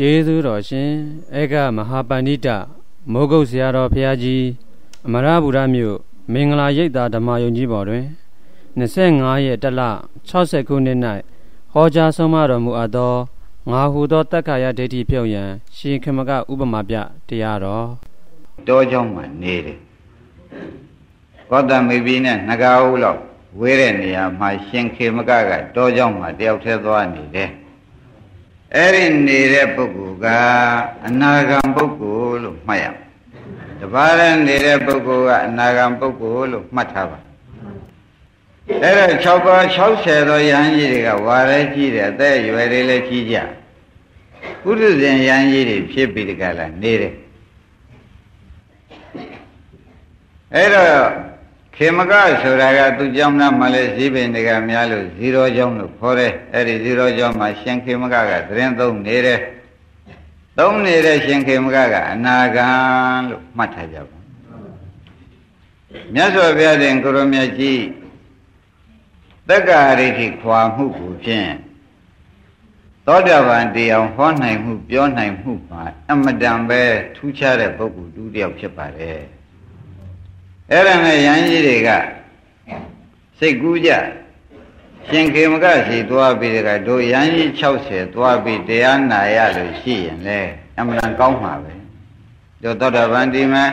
ကျေးဇူးတော်ရှင်ဧကမဟာပန္နိတမိုးကုတ်ဆရာတော်ဘုရားကြီးအမရဗုဒ္ဓမြို့မင်္ဂလာရိပ်သာဓမ္မယုံကြီးပေါ်တွင်25ရက်တလ60ခုနှစ်၌ဟောကြားဆုံးမတော်မူအပ်သောငါဟုသောတက္ကရာဒိဋ္ဌိဖြုတ်ရန်ရှင်ခမကဥပမာပြတရားတော်တောကြောင့်မှနေတယ်ကောတမေပြီနဲ့ငကားဦးလောက်ဝေးတဲ့နေရာမှာရှင်ခေမကကတောကြောင့်မှတယောက်တည်းသွားနေတယ် အဲ့ဒီနေတဲ့ပုဂ္ဂိုလ်ကအနာဂံပုဂ္ဂိုလ်လို့မှတ်ရမယ်တပါးတဲ့နေတဲ့ပုဂ္ဂိုလ်ကအနာဂံပုဂ္ဂိုလ်လို့မှတ်ထားပါအဲ့တော့6ပါး60သောယဟန်ကြီးတွေကဝါရဲကြီးတယ်အသက်အရွယ်တွေလည်းကြီးကြပုရိသေယဟန်ကြီးတွေဖြစ်ပြီးတကလားနေတယ်အဲ့တော့ ခေမကဆိုတာကသူကြောင့်နာမှလည်းဈေးပင်တွေကများလို့ဇီရောကြောင့်လို့ခေါ်တယ်အဲ့ဒီဇီရောကြောင့်မှာရှင်ခေမကကသတင်းသုံးနေတယ်သုံးနေတဲ့ရှင်ခေမကကအနာဂံလို့မှတ်ထားကြပါမြတ်စွာဘုရားရှင်ကိုရမကြီးတက္ကရိဋ္ဌိခွာမှုကိုဖြင့်သောတာပန်တရားဟောနိုင်မှု ပြောနိုင်မှုမှာအမတန်ပဲထူးခြားတဲ့ပုဂ္ဂိုလ်တူတယောက်ဖြစ်ပါတယ် အဲ့ဒါနဲ့ယန်းကြီးတွေကစိတ်ကူးကြရှင်ခေမကစီသွားပြီးတကတို့ယန်းကြီး60သွားပြီးတရားနာရလို့ရှိရင်လေအမှန်ကောင်းမှာပဲတို့သောတာပန်ဒီမှာ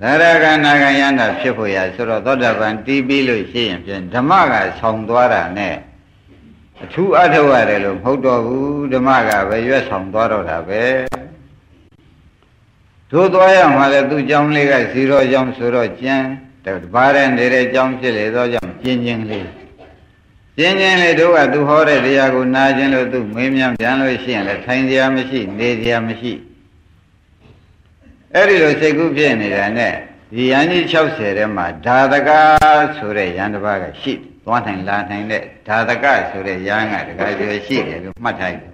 သရဂနာဂယန္တာဖြစ်ဖို့ရဆိုတော့သောတာပန်တီးပြီးလို့ရှိရင်ဖြင့်ဓမ္မကဆောင်းသွားတာနဲ့အထူးအထောက်ရတယ်လို့မဟုတ်တော့ဘူးဓမ္မကပဲရွက်ဆောင်သွားတော့တာပဲ တို့သွားရမှာလေသူ့ကြောင်းလေးကဇီရောကြောင်းဆိုတော့ကျန်တပါးတဲ့နေတဲ့ကြောင်းဖြစ်လေသောကြောင့်ကျင်းချင်းလေးကျင်းချင်းလေးတို့ကသူဟောတဲ့တရားကိုနာကျင်လို့သူမေးမြန်းပြန်လို့ရှိရင်လည်းထိုင်ကြရမရှိနေကြရမရှိအဲ့ဒီလိုစိတ်ကူးဖြစ်နေတာနဲ့ဒီယန္တိ60ထဲမှာဓာတကဆိုတဲ့ယန္တပါးကရှိသွားနိုင်လာနိုင်တဲ့ဓာတကဆိုတဲ့ယန္ကတကယ်ကျွရှိတယ်လို့မှတ်ထားတယ်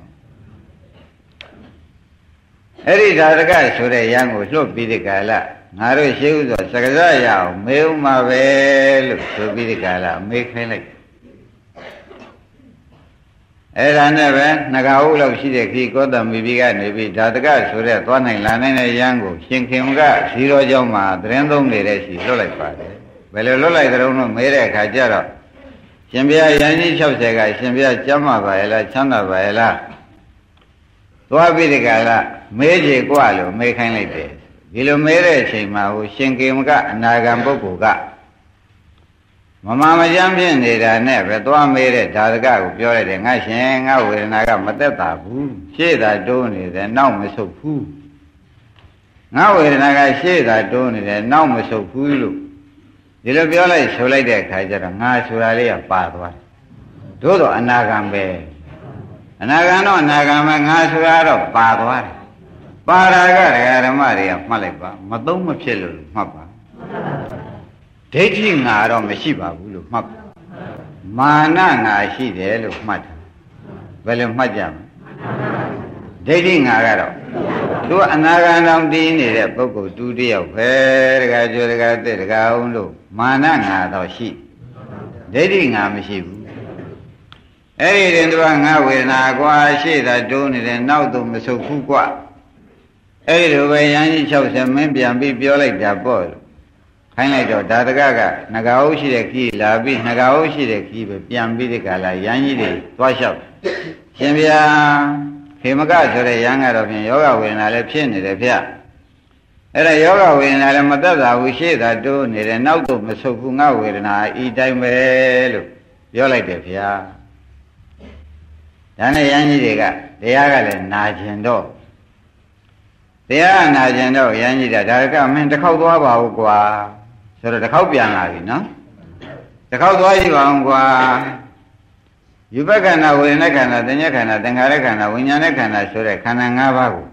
အဲ့ဒီဓာတကဆိုတဲ့ယံကိုလွတ်ပြီးဒီကာလငါတို့ရှိဥစွာစကစရအောင်မေးဥမှာပဲလို့ဆိုပြီးဒီကာလမေးခိုင်းလိုက်အဲ့ဒါနဲ့ပဲနှကဟုလောက်ရှိတဲ့ခီကောသမီပြီးကနေပြီးဓာတကဆိုတဲ့သွားနိုင်လာနိုင်တဲ့ယံကိုရှင်ခင်ကဇီရောကျောင်းမှာသတင်းသုံးနေတဲ့ရှိလွတ်လိုက်ပါတယ်ဘယ်လိုလွတ်လိုက်ကြုံလို့မေးတဲ့အခါကျတော့ရှင်ဘုရားယန်ကြီး60ကရှင်ဘုရားကျမ်းမာပါရဲ့လားချမ်းသာပါရဲ့လား သွားပြီးဒီကလာမဲကြီးกว่าလို့မဲခိုင်းလိုက်တယ်ဒီလိုမဲတဲ့အချိန်မှာဟိုရှင်ကေမကအနာဂံပုဂ္ဂိုလ်ကမမမကြမ်းဖြစ်နေတာနဲ့ပဲသွားမဲတဲ့ဓာတကကိုပြောလိုက်တယ်ငါရှင်ငါဝေဒနာကမသက်သာဘူးရှေ့သာတိုးနေတယ်နောက်မဆုတ်ဘူးငါဝေဒနာကရှေ့သာတိုးနေတယ်နောက်မဆုတ်ဘူးလို့ဒီလိုပြောလိုက်ဆိုလိုက်တဲ့အခါကျတော့ငါဆိုတာလေးကပါသွားတယ်တို့တော့အနာဂံပဲ အနာဂံတော့အနာဂံမှာငါဆိုတာတော့ပါသွားတယ်ပါရာကဒကာဓမ္မတွေကမှတ်လိုက်ပါမသုံးမဖြစ်လို့မှတ်ပါဒိဋ္ဌိငါတော့မရှိပါဘူးလို့မှတ်ပါမာနငါရှိတယ်လို့မှတ်တာဘယ်လိုမှတ်ကြမလဲဒိဋ္ဌိငါကတော့သူအနာဂံတော်တည်နေတဲ့ပုဂ္ဂိုလ်တူတယောက်ပဲတခါကြိုတခါတက်တခါအောင်လို့မာနငါတော့ရှိဒိဋ္ဌိငါမရှိဘူး အဲ့ဒီတင်သူကငါဝေဒနာကွာရှေ့သာတိုးနေတယ်နောက်တော့မဆုတ်ဘူးကွာအဲ့ဒီလိုပဲရန်ကြီး60မင်းပြန်ပြီးပြောလိုက်တာပေါ့လို့ခိုင်းလိုက်တော့ဒါတကကငကာအုပ်ရှိတဲ့ခီးလာပြီးငကာအုပ်ရှိတဲ့ခီးပဲပြန်ပြီးဒီကလာရန်ကြီးတွေသွားလျှောက်ရှင်ဗျာခေမကဆိုတဲ့ရန်ကတော့ဖြင့်ယောဂဝေဒနာလည်းဖြစ်နေတယ်ဗျအဲ့ဒါယောဂဝေဒနာလည်းမသက်သာဘူးရှေ့သာတိုးနေတယ်နောက်တော့မဆုတ်ဘူးငါဝေဒနာဤတိုင်းပဲလို့ပြောလိုက်တယ်ဗျာ ဒါနဲ့ယန်းကြီးတွေကတရားကလည်းနာကျင်တော့တရားနာကျင်တော့ယန်းကြီးတာဒါကမင်းတစ်ခေါက်သွားပါဦးကွာဆိုတော့တစ်ခေါက်ပြန်လာပြီနော်တစ်ခေါက်သွားကြည့်ပါဦးကွာယူဘခန္ဓာဝေဒနာခန္ဓာသဉ္ဇခန္ဓာသင်္ခါရခန္ဓာဝိညာဉ်ခန္ဓာဆိုတဲ့ခန္ဓာ၅ပါးကို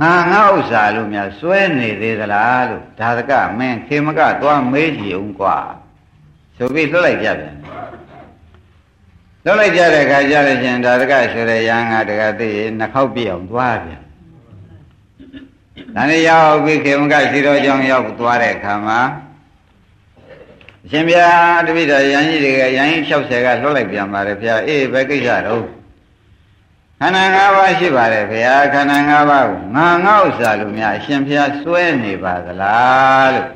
ငါငါဥစ္စာလို့များစွဲနေသေးသလားလို့ဒါသကမင်းခေမကသွားမေးကြည့်ဦးကွာဆိုပြီးလွတ်လိုက်ကြပြန် လွတ်လိုက်ကြတဲ့အခါကျလို့ရှင်ဒါတကဆိုတဲ့ရဟန်းကတကသိရနှစ်ခေါက်ပြည့်အောင်သွားပြန်ဒါနဲ့ရောက်ပြီးခေမကရှိတော်ကြောင့်ရောက်သွားတဲ့အခါမှာအရှင်ဘုရားတပိတော်ရဟန်းကြီးတွေကရဟန်းကြီး60ကလွတ်လိုက်ပြန်ပါတယ်ဘုရားအေးဘယ်ကိစ္စတော့ခန္ဓာ၅ပါးရှိပါတယ်ဗျာခန္ဓာ၅ပါးကိုငါငေါ့စာလို့များအရှင်ဘုရားစွဲနေပါသလားလို့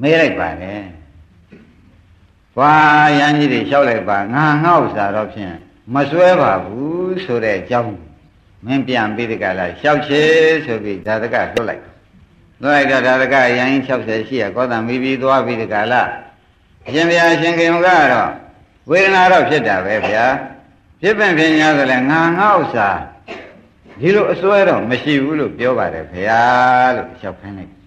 မေးလိုက်ပါတယ်။ ကွာရန်ကြီးတွေလျှောက်လိုက်ပါငါငေါ့စာတော့ဖြင့်မစွဲပါဘူးဆိုတဲ့အကြောင်းမင်းပြန်ပြီးဒီကလာလျှောက်ချေဆိုပြီးဒါတကလွတ်လိုက်လွတ်လိုက်တော့ဒါတကရန်ကြီး60ရှိရကောသံမိပြီးသွားပြီးဒီကလာအရှင်ဘုရားအရှင်ခေမကတော့ဝေဒနာတော့ဖြစ်တာပဲဗျာဖြစ်ပင်ဖြစ်냐ဆိုလဲငါငါဥစ္စာဒီလိုအစွဲတော့မရှိဘူးလို့ပြောပါတယ်ဗျာလို့လျှောက်ခိုင်းလိုက်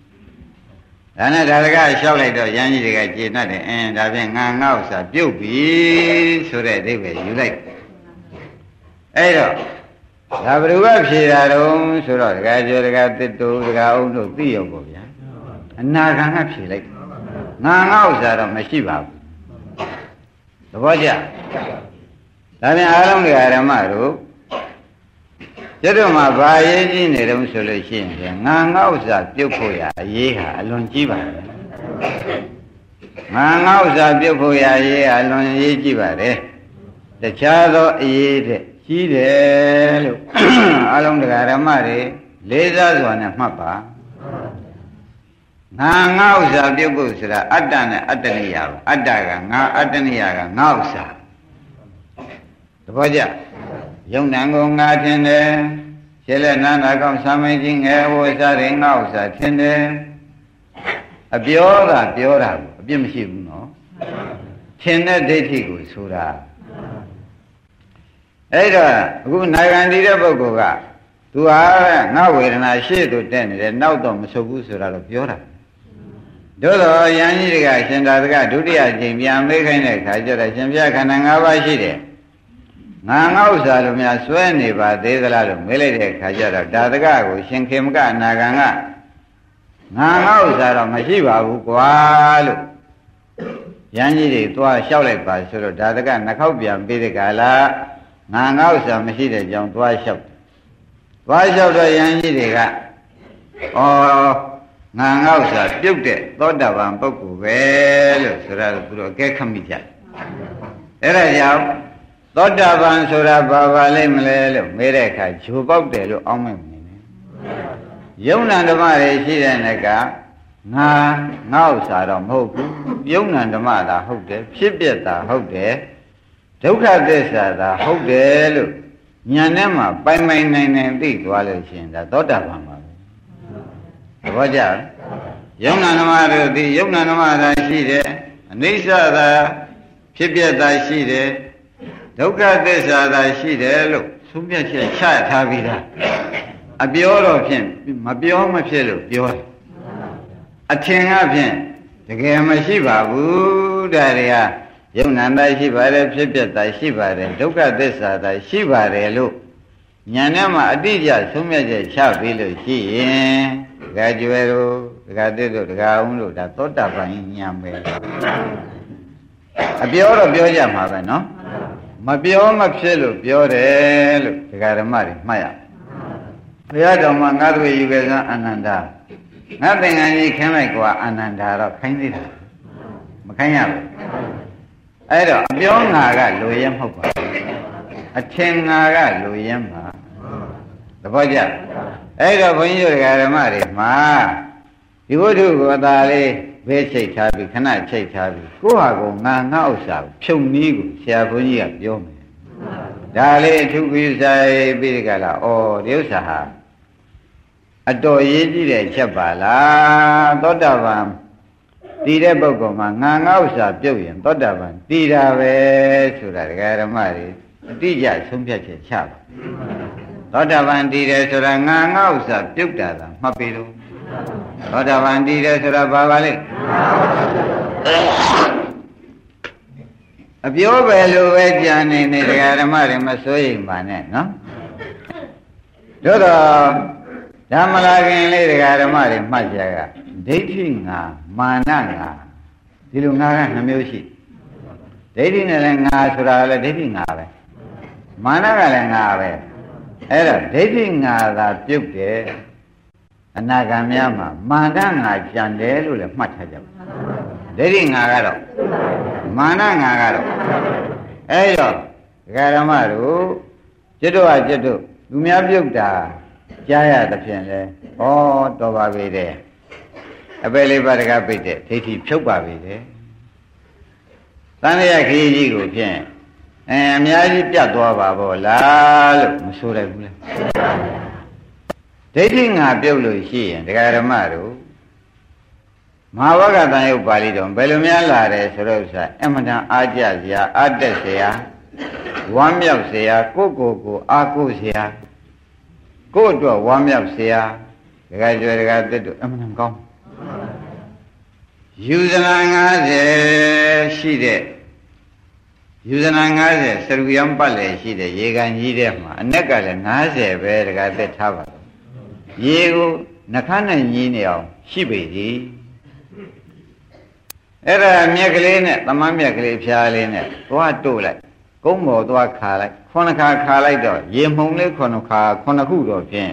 ဒါနဲ့ဒါတကလျှောက်လိုက်တော့ရန်ကြီးတွေကကျေနပ်တယ်အင်းဒါဖြင့်ငါငါဥစ္စာပြုတ်ပြီဆိုတဲ့အဓိပ္ပာယ်ယူလိုက်အဲ့တော့ဒါဘယ်သူကဖြေတာတုံးဆိုတော့ဒကာကျော်ဒကာတစ်တူဒကာအောင်တို့သိရောပေါ့ဗျာအနာခံကဖြေလိုက်ငါငါဥစ္စာတော့မရှိပါဘူးသဘောကျဒါပြန်အားလုံးတွေဓမ္မတို့ ကျွတ်တို့မှာဘာရေးကြီးနေတုံးဆိုလို့ရှိရင်ငါငါဥစ္စာပြုတ်ဖို့ရအရေးဟာအလွန်ကြီးပါတယ်ငါငါဥစ္စာပြုတ်ဖို့ရအရေးဟာအလွန်ရေးကြီးပါတယ်တခြားသောအရေးတဲ့ကြီးတယ်လို့အလုံးတရားဓမ္မတွေလေးစားစွာနဲ့မှတ်ပါငါငါဥစ္စာပြုတ်ဖို့ဆိုတာအတ္တနဲ့အတ္တနိယပါအတ္တကငါအတ္တနိယကငါဥစ္စာသဘောကျ ယုံနံကိုငါထင်တယ်ရှင်းလက်နန္ဒကောင်သမိန်ကြီးငယ်ဝိစားရင်ငါဥစ္စာထင်တယ်အပြောကပြောတာကိုအပြစ်မရှိဘူးနော်ထင်တဲ့ဒိဋ္ဌိကိုဆိုတာအဲ့တော့အခုနိုင်ငံတည်တဲ့ပုဂ္ဂိုလ်ကသူဟာငါဝေဒနာရှေ့သို့တက်နေတယ်နောက်တော့မဆုပ်ဘူးဆိုတာတော့ပြောတာတို့တော့ယန်းကြီးတွေကရှင်သာသကဒုတိယကျင့်ပြန်မေးခိုင်းတဲ့အခါကျတော့ရှင်ပြခန္ဓာ၅ပါးရှိတယ် ငါငါဥစ္စာလိုများစွဲနေပါသေးသလားလို့မေးလိုက်တဲ့အခါကျတော့ဒါသကကိုရှင်ခေမကအနာဂံကငါငါဥစ္စာတော့မရှိပါဘူးကွာလို့ယန်းကြီးတွေသွားလျှောက်လိုက်ပါဆိုတော့ဒါသကနှခောက်ပြန်ပြီးတဲ့ကာလငါငါဥစ္စာမရှိတဲ့ကြောင့်သွားလျှောက်သွားလျှောက်တော့ယန်းကြီးတွေကဩငါငါဥစ္စာပြုတ်တဲ့သောတာပန်ပုဂ္ဂိုလ်ပဲလို့ဆိုရတော့သူတို့အကဲခတ်မိကြတယ်အဲ့ဒါကြောင့် သောတာပန်ဆိုတာဘာပါလိမ့်မလဲလို့မေးတဲ့အခါဂျိုပေါက်တယ်လို့အောင်းမဲ့နေတယ်ယုံနာဓမ္မတွေရှိတဲ့နကငါငါဥစ္စာတော့မဟုတ်ဘူးယုံနာဓမ္မသာဟုတ်တယ်ဖြစ်ပြတာဟုတ်တယ်ဒုက္ခသစ္စာသာဟုတ်တယ်လို့ညာနဲ့မှပိုင်ပိုင်နိုင်နိုင်သိသွားလို့ရှိရင်ဒါသောတာပန်ပါပဲသဘောကျလားယုံနာဓမ္မတို့ဒီယုံနာဓမ္မသာရှိတယ်အနိစ္စသာဖြစ်ပြတာရှိတယ် ဒုက္ခသစ္စာသာရှိတယ်လို့သုံးပြချက်ချထားပြီးသားအပြောတော့ဖြင့်မပြောမဖြစ်လို့ပြောတယ်အထင်ကဖြင့်တကယ်မရှိပါဘူးဒါတွေကယုံနာတာရှိပါတယ်ဖြစ်ပြတာရှိပါတယ်ဒုက္ခသစ္စာသာရှိပါတယ်လို့ညာနဲ့မှအတိအကျသုံးပြချက်ချပြီးလို့ရှိရင်ဒကာကျွယ်တို့ဒကာတစ်တို့ဒကာအောင်တို့ဒါသောတာပန်ညာပဲအပြောတော့ပြောကြမှာပဲနော် မပြောမဖြစ်လို့ပြောတယ်လို့ဒကာဓမ္မတွေမှတ်ရဘုရားတော်မှာငါတို့ယူခဲ့စမ်းအာနန္ဒာငါသင်္ကန်းကြီးခင်းလိုက်ကွာအာနန္ဒာတော့ခိုင်းသေးတာမခိုင်းရဘူးအဲ့တော့အပြောငါကလူရဲမဟုတ်ပါဘူးအထင်ငါကလူရဲမှာသဘောကျအဲ့တော့ဘုန်းကြီးတို့ဓမ္မတွေမှာဒီဝတ္ထုကိုအသာလေး ဘဲချိတ်ထားပြီးခဏချိတ်ထားပြီးကိုယ့်ဟာကိုငါငါဥစ္စာကိုဖြုံနည်းကိုဆရာဘုန်းကြီးကပြောမယ်ဒါလေးအထုကိစ္စရေးပြီးဒီကလာဩဒီဥစ္စာဟာအတော်ရေးကြည့်တဲ့ချက်ပါလားသောတာပန်တည်တဲ့ပုဂ္ဂိုလ်မှာငါငါဥစ္စာပြုတ်ရင်သောတာပန်တည်တာပဲဆိုတာဒကာဓမ္မတွေအတိအကျဆုံးဖြတ်ချက်ချပါသောတာပန်တည်တယ်ဆိုတာငါငါဥစ္စာပြုတ်တာသာမှတ်ပြီးတော့ သောတာပန်တည်တယ်ဆိုတာဘာပါလဲအပြောပဲလို့ပဲကြံနေနေဒကာဓမ္မတွေမစိုးရိမ်ပါနဲ့နော်တို့တော့ဓမ္မလာခင်လေးဒကာဓမ္မတွေမှတ်ကြကဒိဋ္ဌိငါမာနငါဒီလိုငါကနှမျိုးရှိဒိဋ္ဌိနဲ့လည်းငါဆိုတာလည်းဒိဋ္ဌိငါပဲမာနကလည်းငါပဲအဲ့တော့ဒိဋ္ဌိငါသာပြုတ်တယ် အနာဂံများမှာမာနငါကြံတယ်လို့လည်းမှတ်ထားကြပါဒိဋ္ဌိငါကတော့မာနငါကတော့အဲ့တော့ဒကာဓမ္မတို့ကျွတ်တို့ကကျွတ်တို့လူများပြုတ်တာကြားရသဖြင့်လဲဩတော်ပါပြီတဲ့အပယ်လေးပါးတကားပိတ်တဲ့ဒိဋ္ဌိဖြုတ်ပါပြီတဲ့သံဃာခရီးကြီးကိုဖြင့်အဲအများကြီးပြတ်သွားပါဗောလားလို့မဆိုရဘူးလား ဒိဋ္ဌိငါပြုတ်လို့ရှိရင်ဒကာဓမ္မတို့မဟာဝကတန်ယုတ်ပါဠိတော်ဘယ်လိုများလာတယ်ဆိုတော့ဥစ္စာအမှန်တန်အားကြစရာအတက်စရာဝမ်းမြောက်စရာကိုယ့်ကိုယ်ကိုအားကိုးစရာကိုယ့်အတွက်ဝမ်းမြောက်စရာဒကာကျွယ်ဒကာတက်တို့အမှန်တန်ကောင်းယူဇနာ90ရှိတဲ့ယူဇနာ90စရူယံပတ်လေရှိတဲ့ရေကန်ကြီးတဲ့မှာအ내ကလည်း90ပဲတကသက်ထားပါတော့ ရေကိုနှခမ်းနဲ့ညီးနေအောင်ရှိပေသည်အဲ့ဒါမြက်ကလေးနဲ့သမမ်းမြက်ကလေးဖြားလေးနဲ့သွားတို့လိုက်ကုန်းပေါ်သွားခါလိုက်ခုနှစ်ခါခါလိုက်တော့ရေမှုန်လေးခုနှစ်ခါခုနှစ်ခုတော့ဖြင့်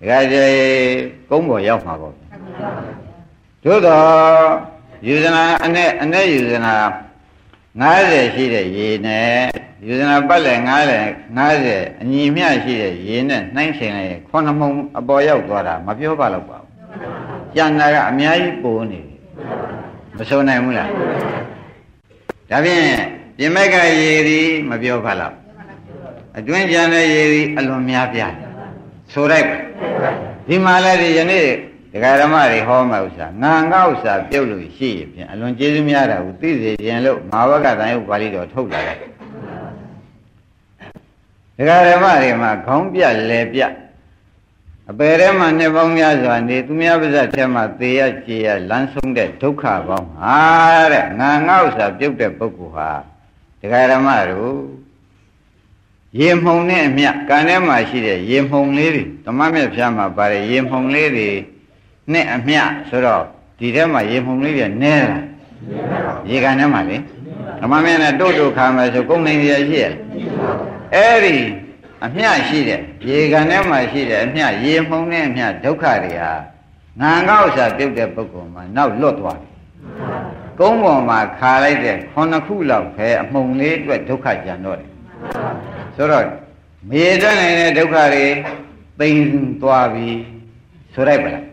ဒကာကျေကုန်းပေါ်ရောက်မှာပေါ့သို့တော့ယူဇနာအနဲ့အနဲ့ယူဇနာ90ရှိတဲ့ရေနဲ့ ယူဇနာပတ်လည်း90 90အညီမျှရှိတဲ့ရေနဲ့နှိုင်းရှင်လိုက်ခုနှစ်မှုံအပေါ်ရောက်သွားတာမပြောပါတော့ပါဘူး။ကျန်တာကအများကြီးပိုနေတယ်။မဆိုနိုင်ဘူးလား။ဒါဖြင့်ပြင်မက်ကရေဒီမပြောပါတော့။အတွင်းကျန်တဲ့ရေဒီအလွန်များပြားတယ်။ဆိုလိုက်ပါ။ဒီမှာလည်းဒီယနေ့ဒကာဓမ္မတွေဟောမှာဥစ္စာငါငါဥစ္စာပြုတ်လို့ရှိရင်ဖြင့်အလွန်ကျေးဇူးများတာကိုသိစေခြင်းလို့မဟာဝကတန်ယုတ်ပါဠိတော်ထုတ်လာတယ် ဒကာဓမ္မတွေမှာခေါင်းပြလဲပြအပေထဲမှာနှစ်ပေါင်းများစွာနေသူများပါးစပ်ထဲမှာသေရကြေရလမ်းဆုံးတဲ့ဒုက္ခပေါင်းဟာတဲ့ငါငါဥစ္စာပြုတ်တဲ့ပုဂ္ဂိုလ်ဟာဒကာဓမ္မတို့ရေမှုန်နဲ့အမြကံထဲမှာရှိတဲ့ရေမှုန်လေးတွေဓမ္မမြတ်ဖျားမှာပါတယ်ရေမှုန်လေးတွေနဲ့အမြဆိုတော့ဒီထဲမှာရေမှုန်လေးပြနဲတာရေကန်ထဲမှာလေဓမ္မမြတ်နဲ့တို့တို့ခါမယ်ဆိုကုန်နေရရှိရ အဲ့ဒီအမြရှိတဲ့ရေကန်ထဲမှာရှိတဲ့အမြရေမှုန်နဲ့အမြဒုက္ခတွေဟာငံကောက်စားပြုတ်တဲ့ပုဂ္ဂိုလ်မှာနောက်လွတ်သွားတယ်ကုန်းပေါ်မှာခါလိုက်တဲ့ခုနှစ်ခုလောက်ပဲအမှုန်လေးအတွက်ဒုက္ခကြံတော့တယ်ဆိုတော့မေတ္တာနိုင်တဲ့ဒုက္ခတွေသိမ့်သွားပြီဆိုလိုက်ပါလား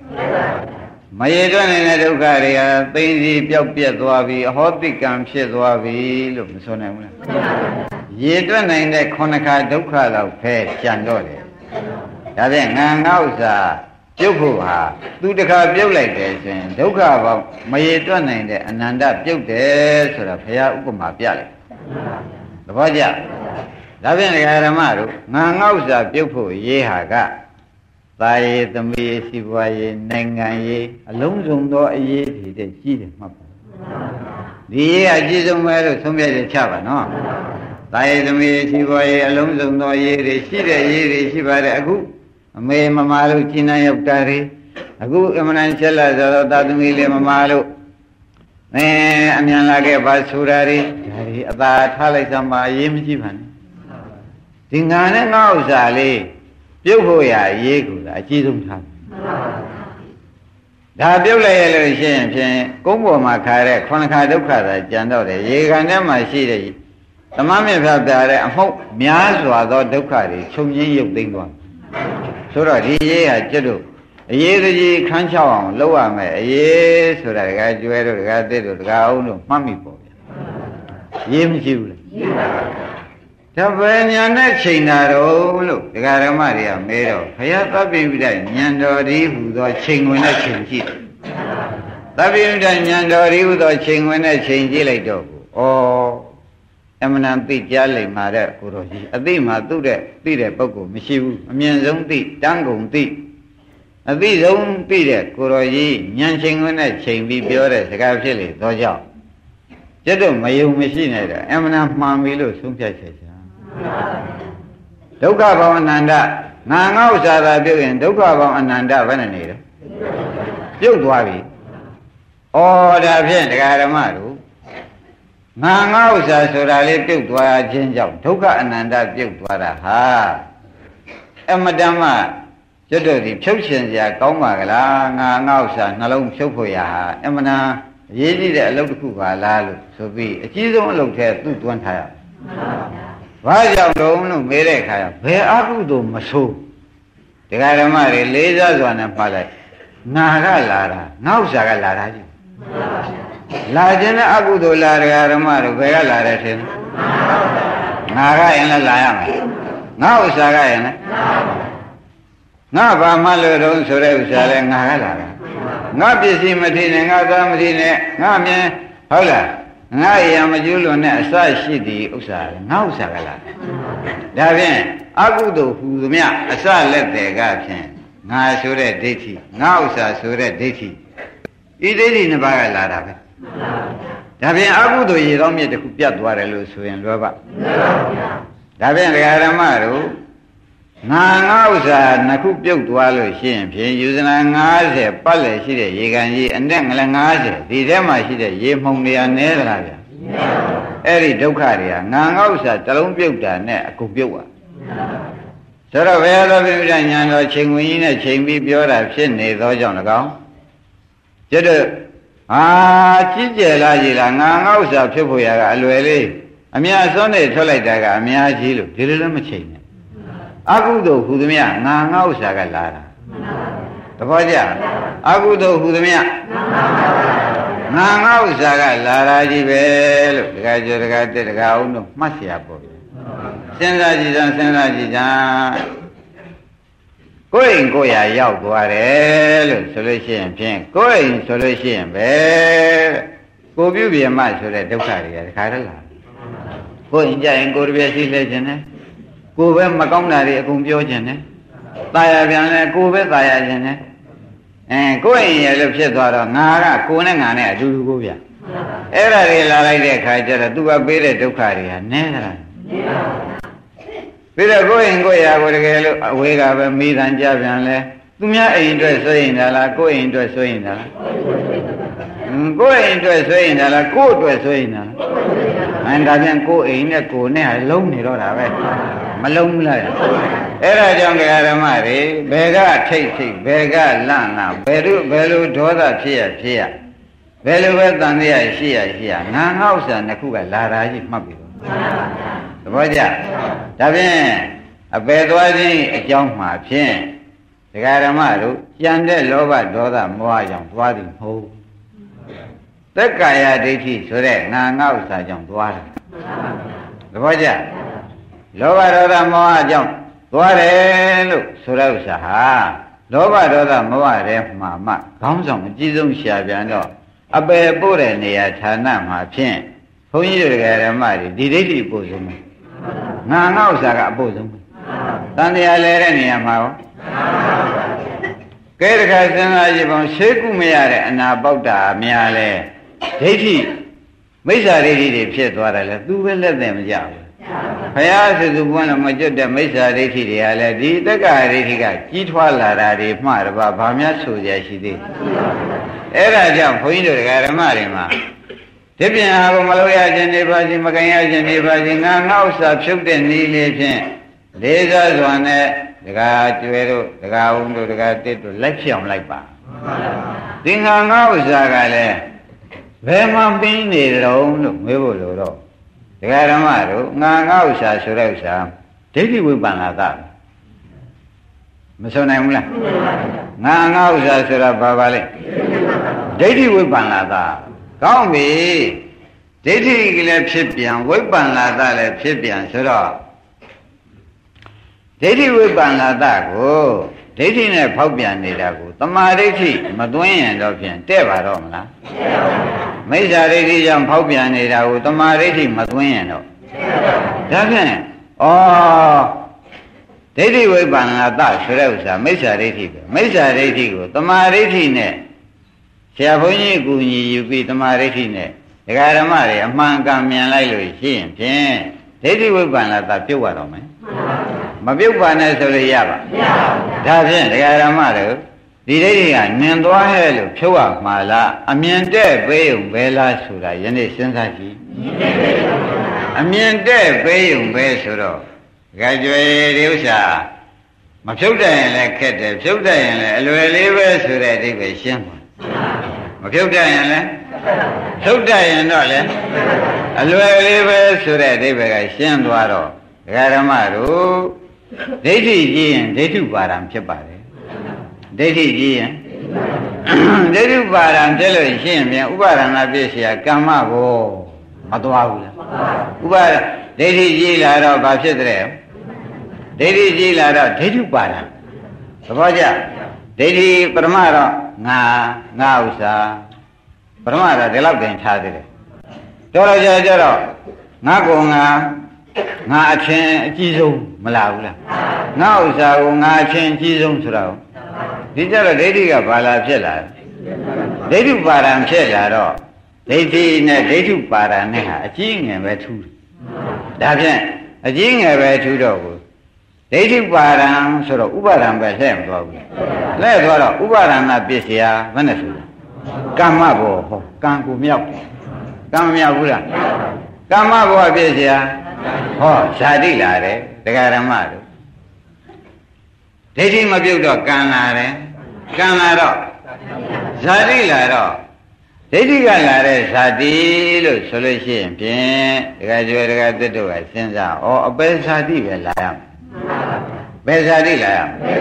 မရေတွက်နေတဲ့ဒုက္ခတွေဟာသိသိပျောက်ပြက်သွားပြီအဟောတိကံဖြစ်သွားပြီလို့မဆိုနိုင်ဘူးလား ရေတွက်နိုင်တဲ့ခုနှစ်ခါဒုက္ခလောက်ဖဲကြံတော့တယ်ဒါဖြင့်ငံငေါ့စာပြုတ်ဖို့ဟာသူတခါပြုတ်လိုက်တယ်ဆိုရင်ဒုက္ခပေါင်းမရေတွက်နိုင်တဲ့အနန္တပြုတ်တယ်ဆိုတာဘုရားဥပမာပြလိုက်သဘောကျဒါဖြင့်ဓမ္မတို့ငံငေါ့စာပြုတ်ဖို့ရေးဟာကသာယေသမီးစီပွားရေးနိုင်ငံရေးအလုံးစုံသောအရေးတွေတဲ့ကြီးတယ်မှတ်ပါဒီရေးအကြီးဆုံးပဲလို့သုံးပြတယ်ချပါနော် သာယေသမီးစီပွားရေးအလုံးစုံသောအရေးတွေရှိတဲ့ရေးတွေရှိပါတယ်အခုအမေမမလို့ကျင်းနှံရောက်တာတွေအခုအမှန်တန်ချက်လာဆိုတော့သာသမီးလေးမမလို့အဲအမြန်လာခဲ့ပါဆိုတာတွေဒါတွေအသာထားလိုက်သမှာအရေးမကြီးပါနဲ့ဒီငါနဲ့ငါဥစ္စာလေးပြုတ်ဖို့ရရေးကူတာအကြီးဆုံးထားဒါပြုတ်လိုက်ရလို့ရှိရင်ဖြင့်ကုန်းပေါ်မှာခါတဲ့ခொနခါဒုက္ခသာကြံတော့တယ်ရေကန်ထဲမှာရှိတဲ့ သမမမြတ်ပြပြတဲ့အမှုတ်များစွာသောဒုက္ခတွေချုပ်ငင်းရုပ်သိမ်းသွားဆိုတော့ဒီရေးဟာကျွတ်တို့အရေးကြီးခန်းချောက်အောင်လုပ်ရမယ်အရေးဆိုတာတကယ်ကျွဲတို့တကယ်သစ်တို့တကယ်အောင်တို့မှတ်မိပေါ့ဗျာရေးမရှိဘူးလားရေးပါပါတပည့်ညာနဲ့ချိန်တာတော့လို့ဒကာဓမ္မတွေကမဲတော့ဘုရားသဗ္ဗိဝိဒဉာဏ်တော်ဒီဟူသောချိန်ဝင်တဲ့ချိန်ရှိတယ်။သဗ္ဗိဝိဒဉာဏ်တော်ဒီဟူသောချိန်ဝင်တဲ့ချိန်ကြည့်လိုက်တော့ကိုဩ အမှန်တန်သိကြားလိမ့်မှာတဲ့ကိုတော်ကြီးအသိမှသူ့တဲ့သိတဲ့ပုဂ္ဂိုလ်မရှိဘူးအမြင်ဆုံးသိတန်းကုန်သိအသိဆုံးသိတဲ့ကိုတော်ကြီးဉာဏ်ချိန်ဝင်တဲ့ချိန်ပြီးပြောတဲ့စကားဖြစ်လေသောကြောင့်ကျွတ်တော့မယုံမရှိနဲ့တော့အမှန်တန်မှန်ပြီလို့ဆုံးဖြတ်ချက်ဒုက္ခဘောင်အနန္တငါငေါ့စာသာပြုတ်ရင်ဒုက္ခဘောင်အနန္တဘယ်နဲ့နေတော့ပြုတ်သွားပြီဩဒါဖြင့်တရားဓမ္မတို့ ငါငေါ့စာဆိုတာလေးပြုတ်သွားခြင်းကြောင့်ဒုက္ခအနန္တပြုတ်သွားတာဟာအမတမကျွတ်တို့ဒီဖြုတ်ရှင်စရာကောင်းပါကလားငါငေါ့စာနှလုံးဖြုတ်ဖို့ရဟာအမနာအရေးကြီးတဲ့အလုပ်တစ်ခုပါလားလို့ဆိုပြီးအကြီးဆုံးအလုပ်ထဲသူ့တွန်းထားရဘာကြောင့်လုံးလို့မေးတဲ့အခါဘယ်အကုသို့မဆိုးတရားဓမ္မတွေလေးစားစွာနဲ့မှတ်လိုက်နာကလာတာနောက်စားကလာတာကြီး လာခြင်းနဲ့အကုသိုလ်လာတရားဓမ္မတို့ဘယ်ကလာတယ်ထင်ငါကရင်လည်းလာရမယ်ငါဥစ္စာကရင်လည်းငါဘာမှလို့တော့ဆိုတဲ့ဥစ္စာလဲငါကလာတာငါပစ္စည်းမထင်နဲ့ငါသားမထင်နဲ့ငါမြင်ဟုတ်လားငါရံမကျူးလွန်တဲ့အစရှိသည်ဥစ္စာငါဥစ္စာကလာဒါဖြင့်အကုသိုလ်ဟူသမျှအစလက်တယ်ကဖြင့်ငါဆိုတဲ့ဒိဋ္ဌိငါဥစ္စာဆိုတဲ့ဒိဋ္ဌိဤဒိဋ္ဌိနှစ်ပါးကလာတာပဲ ဒါဖြင့်အကုသိုလ်ရေတော်မြစ်တစ်ခုပြတ်သွားတယ်လို့ဆိုရင်လွယ်ပါဒါဖြင့်ဒကာရမတို့ငါငါဥစ္စာနှစ်ခုပြုတ်သွားလို့ရှိရင်ဖြင့်ယူဇနာ90ပတ်လည်ရှိတဲ့ရေကန်ကြီးအနဲ့ငလ90ဒီထဲမှာရှိတဲ့ရေမှုန်တွေအနေသလားဗျာအဲ့ဒီဒုက္ခတွေကငါငါဥစ္စာတစ်လုံးပြုတ်တာနဲ့အကုန်ပြုတ်သွားဆိုတော့ဘယ်လိုပြပြညာတော်ချိန်ဝင်ကြီးနဲ့ချိန်ပြီးပြောတာဖြစ်နေသောကြောင့်၎င်းကျတော့ ဟာကြည့်ကြလားကြီးလားငါငါဥစ္စာဖြစ်ဖို့ရကအလွယ်လေးအများဆုံးနေထွက်လိုက်တာကအများကြီးလို့ဒီလိုလည်းမချိန်နဲ့အကုသိုလ်ဟူသမျှငါငါဥစ္စာကလာတာသဘောကျအကုသိုလ်ဟူသမျှငါငါဥစ္စာကလာတာကြီးပဲလို့တခါကျော်တခါတက်တခါအောင်တို့မှတ်เสียပေါ့စဉ်းစားကြည့်စမ်းစဉ်းစားကြည့်စမ်း ကိုယ်အိမ်ကိုယ်ရာရောက်သွားတယ်လို့ဆိုလို့ရှိရင်ဖြင့်ကိုယ်အိမ်ဆိုလို့ရှိရင်ပဲကိုပြုပြမဆိုတဲ့ဒုက္ခတွေကတခါတည်းလာကိုယ်အိမ်ကြရင်ကိုယ်တပြည့်ရှိလဲခြင်းနဲ့ကိုယ်ပဲမကောင်းတာတွေအကုန်ပြောခြင်းနဲ့ตายရပြန်လဲကိုယ်ပဲตายရခြင်းနဲ့အဲကိုယ်အိမ်ရလို့ဖြစ်သွားတော့ငါကကိုယ်နဲ့ငါနဲ့အတူတူကိုဗျအဲ့ဒါတွေလာလိုက်တဲ့အခါကျတော့သူကပေးတဲ့ဒုက္ခတွေကနည်းသလားပြီး တော့ကိုယ်အိမ်ကိုယ်ရာကိုတကယ်လို့အဝေးကပဲမိတန်ကြပြန်လဲသူများအိမ်အတွက်ဆွေးရင်တာလားကိုယ်အိမ်အတွက်ဆွေးရင်တာလားကိုယ်အိမ်အတွက်ဆွေးရင်တာလားကိုယ်အတွက်ဆွေးရင်တာလားအဲဒါပြန်ကိုယ်အိမ်နဲ့ကိုယ်နဲ့လုံးနေတော့တာပဲမလုံးဘူးလားအဲ့ဒါကြောင့်ဓမ္မတွေဘယ်ကထိတ်ထိတ်ဘယ်ကလန့်လန့်ဘယ်လိုဘယ်လိုဒေါသဖြစ်ရဖြစ်ရဘယ်လိုပဲတန်တရားရှိရရှိရငါငေါ့ဆန်တစ်ခုကလာတာကြီးမှတ်ပြီတော့ သဘောကျဒါဖြင့်အပေသွားခြင်းအကြောင်းမှာဖြင့်ဒကာဓမ္မတို့ကြံတဲ့လောဘဒေါသမောဟကြောင့်သွားသည်မဟုတ်သက်ကာယဒိဋ္ဌိဆိုတဲ့ငါငေါ့ဆာကြောင့်သွားတယ်သဘောကျလောဘဒေါသမောဟကြောင့်သွားတယ်လို့ဆိုတဲ့ဥစ္စာဟာလောဘဒေါသမောဟတွေမှာမှခေါင်းဆောင်အကြီးဆုံးရှာပြန်တော့အပယ်ပို့တဲ့နေရာဌာနမှာဖြင့် ဘုန်းကြီးတို့ဓမ္မတွေဒီဒိဋ္ဌိပို့ဆုံးမယ်ငါငါဥစ္စာကအပို့ဆုံးမယ်တန်တရားလဲတဲ့နေရာမှာရောကဲတခါစဉ်းစားကြည့်ပါဦးရှေးကုမရတဲ့အနာပေါက်တာများလဲဒိဋ္ဌိမိစ္ဆာဒိဋ္ဌိတွေဖြစ်သွားတယ်လေသူပဲလက်သက်မကြဘူးဘုရားသုစုပွန်းလို့မကျွတ်တဲ့မိစ္ဆာဒိဋ္ဌိတွေကလည်းဒီတက္ကရာဒိဋ္ဌိကကြီးထွားလာတာတွေမှတပါဘာများဆိုကြရှိသေးအဲ့ဒါကြောင့်ဘုန်းကြီးတို့ဓမ္မတွေမှာ ဒီပြင်ဟာကိုမလို့ရခြင်းနေပါခြင်းမကင်ရခြင်းနေပါခြင်းငါငေါ့စာဖြုတ်တဲ့နည်းလေးဖြင့်လေးစားစွာနဲ့ဒကာကျွဲတို့ဒကာဦးတို့ဒကာတစ်တို့လိုက်ဖြောင်လိုက်ပါသင်္ဃာငါဥစ္စာကလည်းဘယ်မှပင်းနေတုံးလို့မေးဖို့လိုတော့ဒကာဓမ္မတို့ငါငါဥစ္စာဆိုတဲ့ဥစ္စာဒိဋ္ဌိဝိပ္ပန္နတာမဆုံးနိုင်ဘူးလားငါငါဥစ္စာဆိုတာဘာပါလဲဒိဋ္ဌိဝိပ္ပန္နတာ ကောင်းပြီဒိဋ္ဌိကလည်းဖြစ်ပြန်ဝိပ္ပန္နတာလည်းဖြစ်ပြန်ဆိုတော့ဒိဋ္ဌိဝိပ္ပန္နတာကိုဒိဋ္ဌိနဲ့ဖောက်ပြန်နေတာကိုတမာဒိဋ္ဌိမသွင်းရင်တော့ဖြင့်တဲ့ပါတော့မလားမိစ္ဆာဒိဋ္ဌိကြောင့်ဖောက်ပြန်နေတာကိုတမာဒိဋ္ဌိမသွင်းရင်တော့ဒါဖြင့်ဩဒိဋ္ဌိဝိပ္ပန္နတာဆိုတဲ့ဥစ္စာမိစ္ဆာဒိဋ္ဌိပဲမိစ္ဆာဒိဋ္ဌိကိုတမာဒိဋ္ဌိနဲ့ ဆရာဘုန်းကြီးကူညီယူပြီးတမာဒိဋ္ဌိနဲ့ဒကာဓမ္မတွေအမှန်ကန်မြင်လိုက်လို့ရှိရင်ဖြင့်ဒိဋ္ဌိဝိပ္ပန္နတာပြုတ်ရတော့မယ်မပြုတ်ပါနဲ့ဆိုလို့ရပါမရပါဘူးဒါဖြင့်ဒကာဓမ္မတို့ဒီဒိဋ္ဌိကနင်သွားဟဲ့လို့ဖြုတ်ရမှာလားအမြင်တဲ့ပေးုံပဲလားဆိုတာယနေ့စဉ်းစားကြည့်အမြင်တဲ့ပေးုံပဲဆိုတော့ကြကြွယ်ဒီဥစ္စာမဖြုတ်တဲ့ရင်လည်းခက်တယ်ဖြုတ်တဲ့ရင်လည်းအလွယ်လေးပဲဆိုတဲ့အဓိပ္ပာယ်ရှင်းပါ မဖြုတ်တဲ့ရင်လည်းဖြုတ်တဲ့ရင်တော့လည်းအလွယ်လေးပဲဆိုတဲ့အဓိပ္ပာယ်ကရှင်းသွားတော့ ဒကာဓမ္မတို့ဒိဋ္ဌိကြီးရင်ဒိဋ္ဌုပါဒံဖြစ်ပါတယ်ဒိဋ္ဌိကြီးရင်ဒိဋ္ဌုပါဒံဖြစ်လို့ရှိရင်ပြန်ဥပါဒနာပြည့်เสียကမ္မဘောမသွားဘူးလားဥပါဒဒိဋ္ဌိကြီးလာတော့ဘာဖြစ်တဲ့ဒိဋ္ဌိကြီးလာတော့ဒိဋ္ဌုပါဒံသဘောကျဒိဋ္ဌိပရမတော့ ငါငါဥစ္စာပရမတော့ဒီလောက်တင်ထားသေးတယ်တော်တော်ကြာကြတော့ငါကောငါငါအချင်းအကြီးဆုံးမလာဘူးလားငါဥစ္စာကိုငါအချင်းအကြီးဆုံးဆိုတော့ဒီကြတော့ဒိဋ္ဌိကဘာလာဖြစ်လာဒိဋ္ဌုပါဒံဖြစ်လာတော့ဒိဋ္ဌိနဲ့ဒိဋ္ဌုပါဒံနဲ့ဟာအကြီးငယ်ပဲထူးတယ်ဒါဖြင့်အကြီးငယ်ပဲထူးတော့ကို ဒိဋ္ဌိပါဒံဆိုတော့ဥပါဒံပဲလှည့်မသွားဘူးလှည့်သွားတော့ဥပါဒနာပစ္စယဘယ်နဲ့ဆိုကမ္မဘောဟောကံကိုမြောက်ကံမမြောက်ဘူးလားကမ္မဘောပစ္စယဟောဇာတိလာတယ်တရားဓမ္မတို့ဒိဋ္ဌိမပြုတ်တော့ကံလာတယ်ကံလာတော့ဇာတိလာတော့ဒိဋ္ဌိကလာတဲ့ဇာတိလို့ဆိုလို့ရှိရင်ဖြင့်ဒကာကျွဲဒကာသစ်တို့ကစဉ်းစားဩအပေဇာတိပဲလာရမယ် ဘယ်ဇာတိလာရမလဲ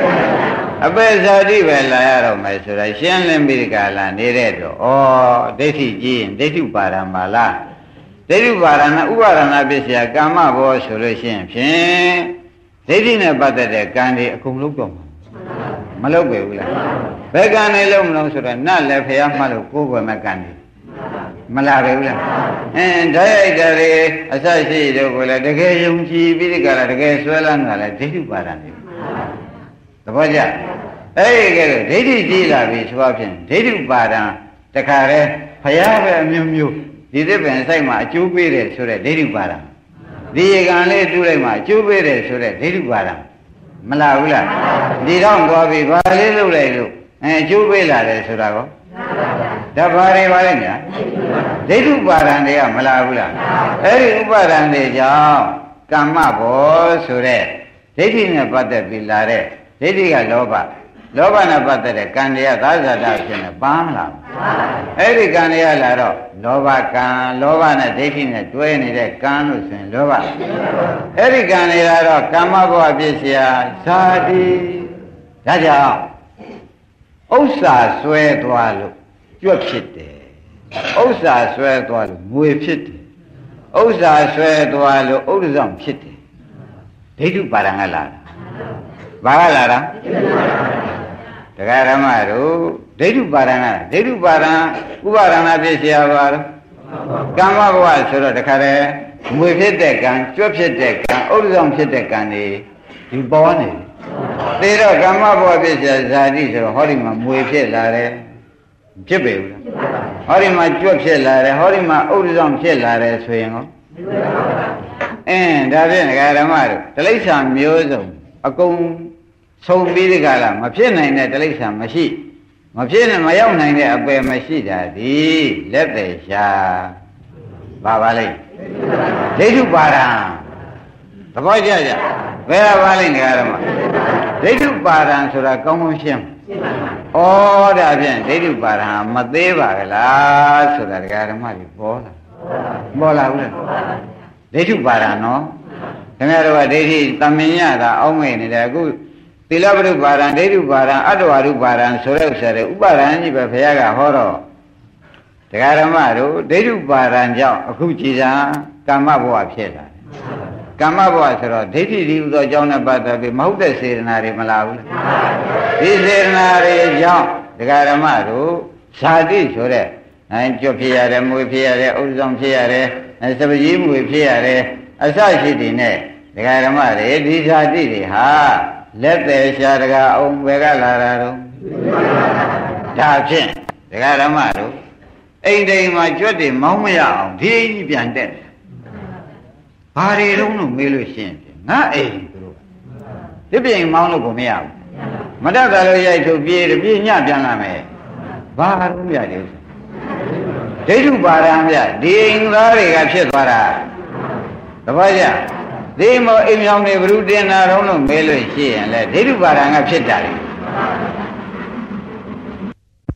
အပေဇာတိပဲလာရတော့မယ်ဆိုတာရှင်းလင်းပြီးဒီကလာနေတဲ့တော့ဩဒိဋ္ဌိကြီးရင်ဒိဋ္ဌုပါရမလားဒိဋ္ဌုပါရဏဥပါရဏပစ္စယကာမဘောဆိုလို့ရှိရင်ဖြင့်ဒိဋ္ဌိနဲ့ပတ်သက်တဲ့ကံတွေအကုန်လုံးတော့မလုပ်ပဲဘူးလားဘယ်ကံတွေလုံးမလုံးဆိုတော့နတ်လည်းဖះမှလို့ကိုယ်ွယ်မဲ့ကံတွေ မလာပဲဘူးလားအင်းဓာတ်ရိုက်တယ်လေအစရှိတို့ကိုလည်းတကယ်ယုံကြည်ပြီးဒီကလာတကယ်ဆွဲလန်းတာလည်းဒိဋ္ဌုပါဒံတွေသဘောကျအဲ့ဒီကဲဒိဋ္ဌိကြီးလာပြီဆိုတော့ဖြင့်ဒိဋ္ဌုပါဒံတခါတည်းဖះပဲအမျိုးမျိုးဒီသစ်ပင်စိုက်မှာအကျိုးပေးတယ်ဆိုတဲ့ဒိဋ္ဌုပါဒံဒီရေကန်လေးတူးလိုက်မှာအကျိုးပေးတယ်ဆိုတဲ့ဒိဋ္ဌုပါဒံမလာဘူးလားဒီတော့သွားပြီဘာလေးလုပ်လိုက်လို့အဲအကျိုးပေးလာတယ်ဆိုတာကော ဒါဘာတွေပါလဲညာဒိဋ္ဌုပါဒံတွေကမလာဘူးလားအဲ့ဒီဥပါဒံတွေကြောင့်ကမ္မဘောဆိုတဲ့ဒိဋ္ဌိနဲ့ပတ်သက်ပြီးလာတဲ့ဒိဋ္ဌိကလောဘလောဘနဲ့ပတ်သက်တဲ့ကံတရားသာဇာတဖြစ်နေပါမလားအဲ့ဒီကံတရားလာတော့လောဘကံလောဘနဲ့ဒိဋ္ဌိနဲ့တွဲနေတဲ့ကံလို့ဆိုရင်လောဘအဲ့ဒီကံတွေကတော့ကမ္မဘဝပြည့်စရာဇာတိဒါကြောင့်ဥစ္စာဆွဲသွားလို့ ကြွက်ဖြစ်တယ်ဥစ္စာဆွဲသွားလို့ငွေဖြစ်တယ်ဥစ္စာဆွဲသွားလို့ဥဒ္ဒဆောင်ဖြစ်တယ်ဒိဋ္ဌုပါရံကလာတာဘာကလာတာတရားဓမ္မတို့ဒိဋ္ဌုပါရံကဒိဋ္ဌုပါရံဥပါရဏဖြစ်เสียပါတော့ကမ္မဘဝဆိုတော့တခါတည်းငွေဖြစ်တဲ့ကံကြွက်ဖြစ်တဲ့ကံဥဒ္ဒဆောင်ဖြစ်တဲ့ကံတွေဒီပေါ်နေသေတော့ကမ္မဘဝဖြစ်เสียဇာတိဆိုတော့ဟောဒီမှာငွေဖြစ်လာတယ် ဖြစ်ပေဘူးလားဟောဒီမှာကြွက်ဖြစ်လာတယ်ဟောဒီမှာဥဒ္ဒဆောင်ဖြစ်လာတယ်ဆိုရင်ရောအင်းဒါဖြင့်ဒကာဓမ္မတို့တိဋ္ဌာမျိုးစုံအကုန်ဆုံးပြီးဒီကလာမဖြစ်နိုင်တဲ့တိဋ္ဌာမရှိမဖြစ်နဲ့မရောက်နိုင်တဲ့အပယ်မရှိတာဒီလက်သေးရှာပါပါလိမ့်ဒိဋ္ဌုပါဒံသဘောကျကြဘယ်ပါလိမ့်ဒကာဓမ္မဒိဋ္ဌုပါဒံဆိုတာကောင်းကောင်းရှင်း ဩဒါဖြင့်ဒိဋ္ဌုပါဒံမသေးပါကလားဆိုတာဒကာဓမ္မကြီးပေါ်လာပေါ်လာဘူးလားဒိဋ္ဌုပါဒံနော်ခင်ဗျားတို့ကဒိဋ္ဌိတမင်ရတာအောက်မေ့နေတယ်အခုသီလပရုပါဒံဒိဋ္ဌုပါဒံအတ္တဝရုပါဒံဆိုတဲ့ဥစ္စာတွေဥပါဒံကြီးပဲဘုရားကဟောတော့တရားဓမ္မတို့ဒိဋ္ဌုပါဒံကြောင့်အခုကြည်သာကာမဘဝဖြစ်လာတယ် ကာမဘဝဆိုတော့ဒိဋ္ဌိဒီဥသောအကြောင်းနဲ့ပတ်သက်ပြီးမဟုတ်တဲ့စေတနာတွေမလာဘူးလားဒီစေတနာတွေကြောင့်တရားဓမ္မတို့ဇာတိဆိုတဲ့အဲကြွဖြစ်ရတယ်မွေဖြစ်ရတယ်ဥစ္ဆောင်ဖြစ်ရတယ်စပကြီးမွေဖြစ်ရတယ်အစရှိတည်နဲ့ဒကာဓမ္မတွေဒီဇာတိတွေဟာလက်သေးရှာတကာအောင်ဘယ်ကလာတာတော့ဒါဖြင့်ဒကာဓမ္မတို့အိမ်တိမ်မှာကြွက်တွေမောင်းမရအောင်ဒီကြီးပြန်တက် ဘာတွေတုံးလို့မေးလို့ရှင်းတယ်ငါအိမ်သူတို့ဒီပြင်မောင်းလို့ကိုမရဘူးမတတ်တာလို့ရိုက်ထုတ်ပြေးတယ်ပြေးညပြန်လာမယ်ဘာလို့ရတယ်ဒိဋ္ဌုပါရံပြဒီအိမ်သားတွေကဖြစ်သွားတာတပည့်ကြဒီမောအိမ်ဆောင်တွေဘ ᱹ တင်တာတော့လို့မဲလို့ရှိရင်လေဒိဋ္ဌုပါရံကဖြစ်တာလေ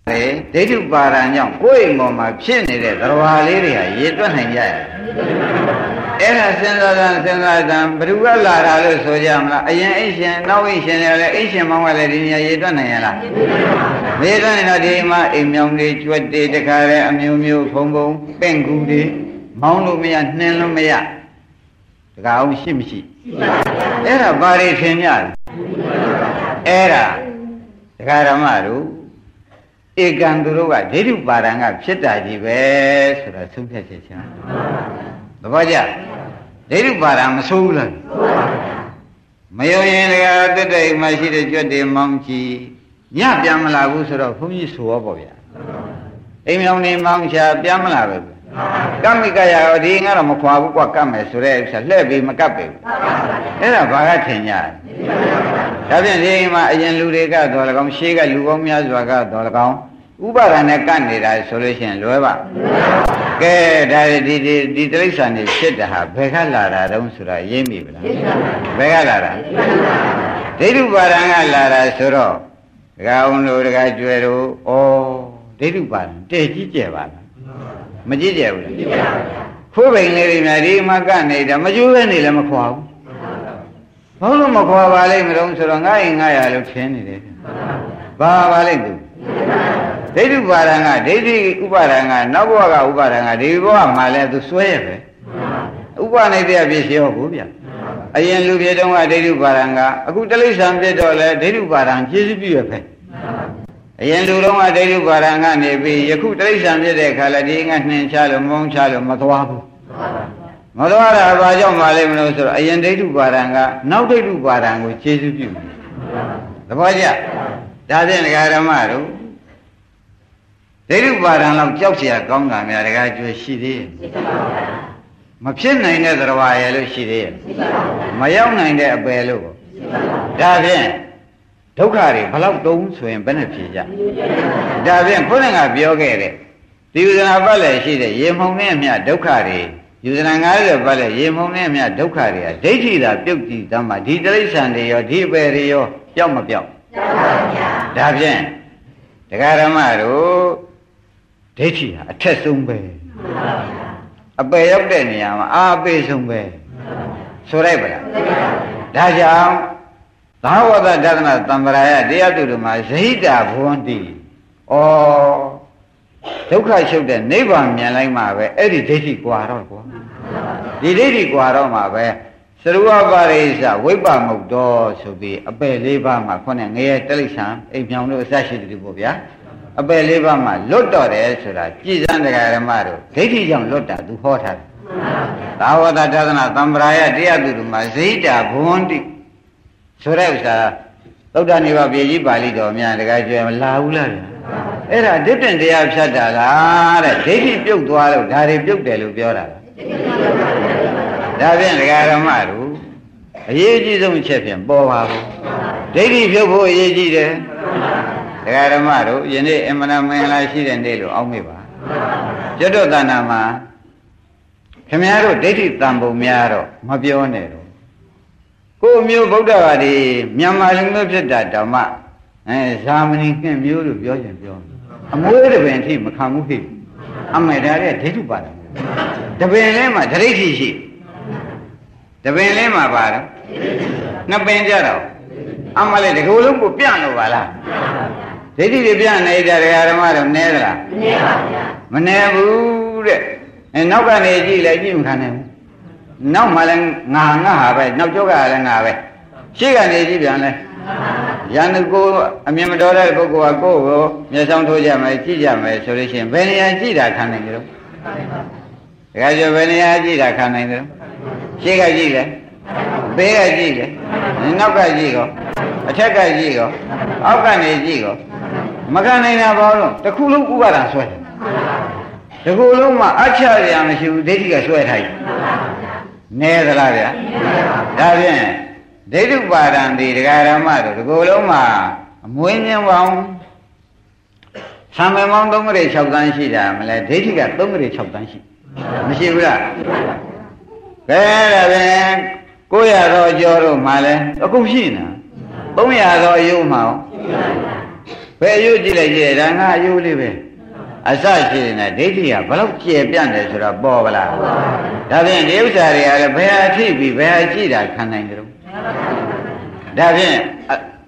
လေဒိဋ္ဌုပါရံကြောင့်ကိုယ့်အိမ်ပေါ်မှာဖြစ်နေတဲ့သရဝါလေးတွေဟာရေတွက်နိုင်ကြရဲ့ အဲ့ဒါစဉ်းစားတာစဉ်းစားတာဘယ်သူကလာတာလို့ဆိုကြမလားအရင်အိရှင်နောက်အိရှင်တွေလည်းအိရှင်မောင်းကလည်းဒီနေရာရေတွက်နိုင်ရလားမရေတွက်နိုင်တော့ဒီမှာအိမ်မြောင်တွေကြွက်တွေတခါလဲအမျိုးမျိုးဖုံဖုံပင့်ကူတွေမောင်းလို့မရနှင်းလို့မရတခါအောင်ရှိမရှိအဲ့ဒါဘာတွေထင်ကြလဲအဲ့ဒါဒကာဓမ္မတို့ဧကံသူတို့ကဒိဋ္ဌုပါဒံကဖြစ်တာကြီးပဲဆိုတာသုံးဖြတ်ချက်ချင်း သဘောကျဒိဋ္ဌုပါဒံမဆိုးဘူးလားမယုံရင်ဒကာတက်တဲ့မှရှိတဲ့ကြွက်တွေမောင်းချီညပြန်မလာဘူးဆိုတော့ဘုန်းကြီးဆိုရောပေါ့ဗျာအိမ်မြောင်နေမောင်းချပြန်မလာပဲကမ္မိကရရောဒီငါတော့မခွာဘူးကွာကတ်မယ်ဆိုတဲ့ဥစ္စာလှည့်ပြီးမကတ်ပဲအဲ့ဒါဘာကထင်ကြလဲဒါဖြင့်ဒီမှာအရင်လူတွေကတော်၎င်းရှေးကလူကောင်းများစွာကတော်၎င်း ဥပါဒဏ်နဲ့ကတ်နေတာဆိုလို့ရှိရင်လွယ်ပါကဲဒါဒီဒီဒီတိရစ္ဆာန်တွေဖြစ်တာဟာဘယ်ကလာတာတုံးဆိုတာရင်းမိဗလားဘယ်ကလာတာဒိဋ္ဌုပါဒံကလာတာဆိုတော့ဒကာအောင်တို့ဒကာကျွယ်တို့ဩဒိဋ္ဌုပါဒံတည့်ကြီးကျယ်ပါလားမကြည့်ကြဘူးလားခိုးပိန်လေးတွေများဒီမှာကနေတယ်မကျိုးပဲနေလည်းမခွာဘူးဘာလို့မခွာပါလိမ့်မလို့ဆိုတော့ငါ့ရင်ငါရလို့ထင်နေတယ်ဘာပါလိမ့်သူ ဒိဋ္ဌုပါဒံကဒိဋ္ဌိဥပါဒံကနောက်ဘဝကဥပါဒံကဒီဘဝမှာလည်းသူစွဲရပဲဥပနိဒေယပြည့်ရောဘူးဗျအရင်လူပြေတုန်းကဒိဋ္ဌုပါဒံကအခုတိရစ္ဆာန်ပြည့်တော့လဲဒိဋ္ဌုပါဒံပြည့်စုံပြည့်ရပဲအရင်လူတော်ကဒိဋ္ဌုပါဒံကနေပြီးယခုတိရစ္ဆာန်ပြည့်တဲ့အခါလည်းဒီငါနှင်ချလို့မုန်းချလို့မသွားဘူးမသွားတာဘာကြောင့်မလဲမလို့ဆိုတော့အရင်ဒိဋ္ဌုပါဒံကနောက်ဒိဋ္ဌုပါဒံကိုခြေစုပြုတယ်သဘောကျဒါဖြင့်ဒကာဓမ္မတို့ ဒိဋ္ဌုပါဒံလောက်ကြောက်เสียကောင်းတာများဒကာကျွေးရှိသေးရဲ့မဖြစ်နိုင်တဲ့သရဝါရဲ့လို့ရှိသေးရဲ့မရောက်နိုင်တဲ့အပယ်လို့ဒါဖြင့်ဒုက္ခတွေဘလောက်တုံးဆိုရင်ဘယ်နဲ့ဖြေကြဒါဖြင့်ခုနကပြောခဲ့တဲ့ဒီဥဒနာပတ်လည်းရှိတဲ့ရေမှုန်နဲ့အမျှဒုက္ခတွေယူဇနာ90ပတ်လည်းရေမှုန်နဲ့အမျှဒုက္ခတွေကဒိဋ္ဌိသာပြုတ်ကြည့်သမ်းမှာဒီတိရစ္ဆာန်တွေရောဒီပယ်တွေရောပြောက်မပြောက်ဒါဖြင့်တရားဓမ္မတို့ ဒိဋ္ဌိဟာအထက်ဆုံးပဲအပယ်ရောက်တဲ့နေရာမှာအာအပေဆုံးပဲဆိုလိုက်ပါလားဒါကြောင့်သာဝတဒသနာတံပရာယတရားသူတို့မှာဇဟိတာဘဝန္တိဩဒုက္ခရှုပ်တဲ့နိဗ္ဗာန်မြင်လိုက်မှပဲအဲ့ဒီဒိဋ္ဌိကွာတော့ကွာဒီဒိဋ္ဌိကွာတော့မှပဲသရဝပါရိသဝိပ္ပမုတ်တော်ဆိုပြီးအပယ်လေးပါးမှာခေါနဲ့ငရဲတိရစ္ဆာန်အိမ်ပြောင်တို့အစရှိတူပေါ့ဗျာ အပယ်လေးပါးမှာလွတ်တော်တယ်ဆိုတာကြည်စံတရားဓမ္မတို့ဒိဋ္ဌိကြောင့်လွတ်တာသူဟောထားတယ်သာဝတဒသနာတံပရာယတရားသူတို့မှာဇိတာဘဝန္တိဆိုတဲ့ဥစ္စာသုဒ္ဓနေပါပြည်ကြီးပါဠိတော်များတကယ်ကြွယ်မလာဘူးလားဗျာအဲ့ဒါဒိဋ္ဌင်တရားဖြတ်တာလားတဲ့ဒိဋ္ဌိပြုတ်သွားလို့ဒါတွေပြုတ်တယ်လို့ပြောတာလားဒါဖြင့်ဒကာရမတို့အရေးကြီးဆုံးအချက်ဖြင့်ပေါ်ပါဘူးဒိဋ္ဌိပြုတ်ဖို့အရေးကြီးတယ် ဒကာရမတို့ယနေ့အမှန်မင်္ဂလာရှိတဲ့နေ့လို့အောက်မေ့ပါကျွတ်တော်တဏ္ဍာမှာခင်ဗျားတို့ဒိဋ္ဌိတန်ပုံများတော့မပြောနဲ့တော့ကိုမျိုးဗုဒ္ဓဘာသာမြန်မာလူမျိုးဖြစ်တာဓမ္မအဲဇာမဏိကင့်မျိုးလို့ပြောရင်ပြောအမွေးတပင်ထိမခံဘူးဟိအမေဒါရဲ့ဒိဋ္ဌိပါဒတပင်လဲမှာဒိဋ္ဌိရှိတပင်လဲမှာပါတော့နှစ်ပင်ကြတော့အမလေးတကူလုံးကိုပြန့်လို့ပါလား ဒိဋ္ဌိတွေပြန့်နေတဲ့ဓမ္မတော့နဲသလားမနဲပါဗျာမနဲဘူးတဲ့အဲနောက်ကနေကြည့်လိုက်ကြည့်မခံနိုင်ဘူးနောက်မှလည်းငါငါဟာပဲနောက်ကျောကလည်းငါပဲရှေ့ကနေကြည့်ပြန်လဲရန်သူကိုအမြင်မတော်တဲ့ပုဂ္ဂိုလ်ကကိုယ့်ကိုမျက်စောင်းထိုးကြမယ်ကြည့်ကြမယ်ဆိုလို့ရှိရင်ဘယ်နေရာကြည့်တာခံနိုင်ကြလို့တခါကျဘယ်နေရာကြည့်တာခံနိုင်တယ်ရှေ့ကကြည့်လဲဘေးကကြည့်လဲနောက်ကကြည့်ကော အထက်ကကြည့်ကောအောက်ကနေကြည့်ကောမခံနိုင်တာဘာလို့တခုလုံးဥပါဒံဆွဲတယ်တခုလုံးမှာအချရမရှိဘူးဒိဋ္ဌိကဆွဲထားတယ်နဲသလားဗျာဒါဖြင့်ဒိဋ္ဌုပါဒံဒီဒကာရမတို့ဒီကိုယ်လုံးမှာအမွေးမြင်းပေါင်းသံမေမောင်း3ကလေး6တန်းရှိတာမလဲဒိဋ္ဌိက3ကလေး6တန်းရှိမရှိဘူးလားကဲဒါဖြင့်900သောအကျော်တို့မှလဲအကုန်ရှိနေတာ 300သောအယုမှာဘယ်အယုကြည့်လိုက်ကြည့်ဒါငါအယုလေးပဲ အစရှိနေတဲ့ဒိဋ္ဌိကဘလောက်ကျေပြန့်တယ်ဆိုတော့ပေါ်ပါလားဒါဖြင့်ဒီဥစ္စာတွေကလည်းဘယ်ဟာထိပြီးဘယ်ဟာကြည့်တာခံနိုင်ကြုံဒါဖြင့်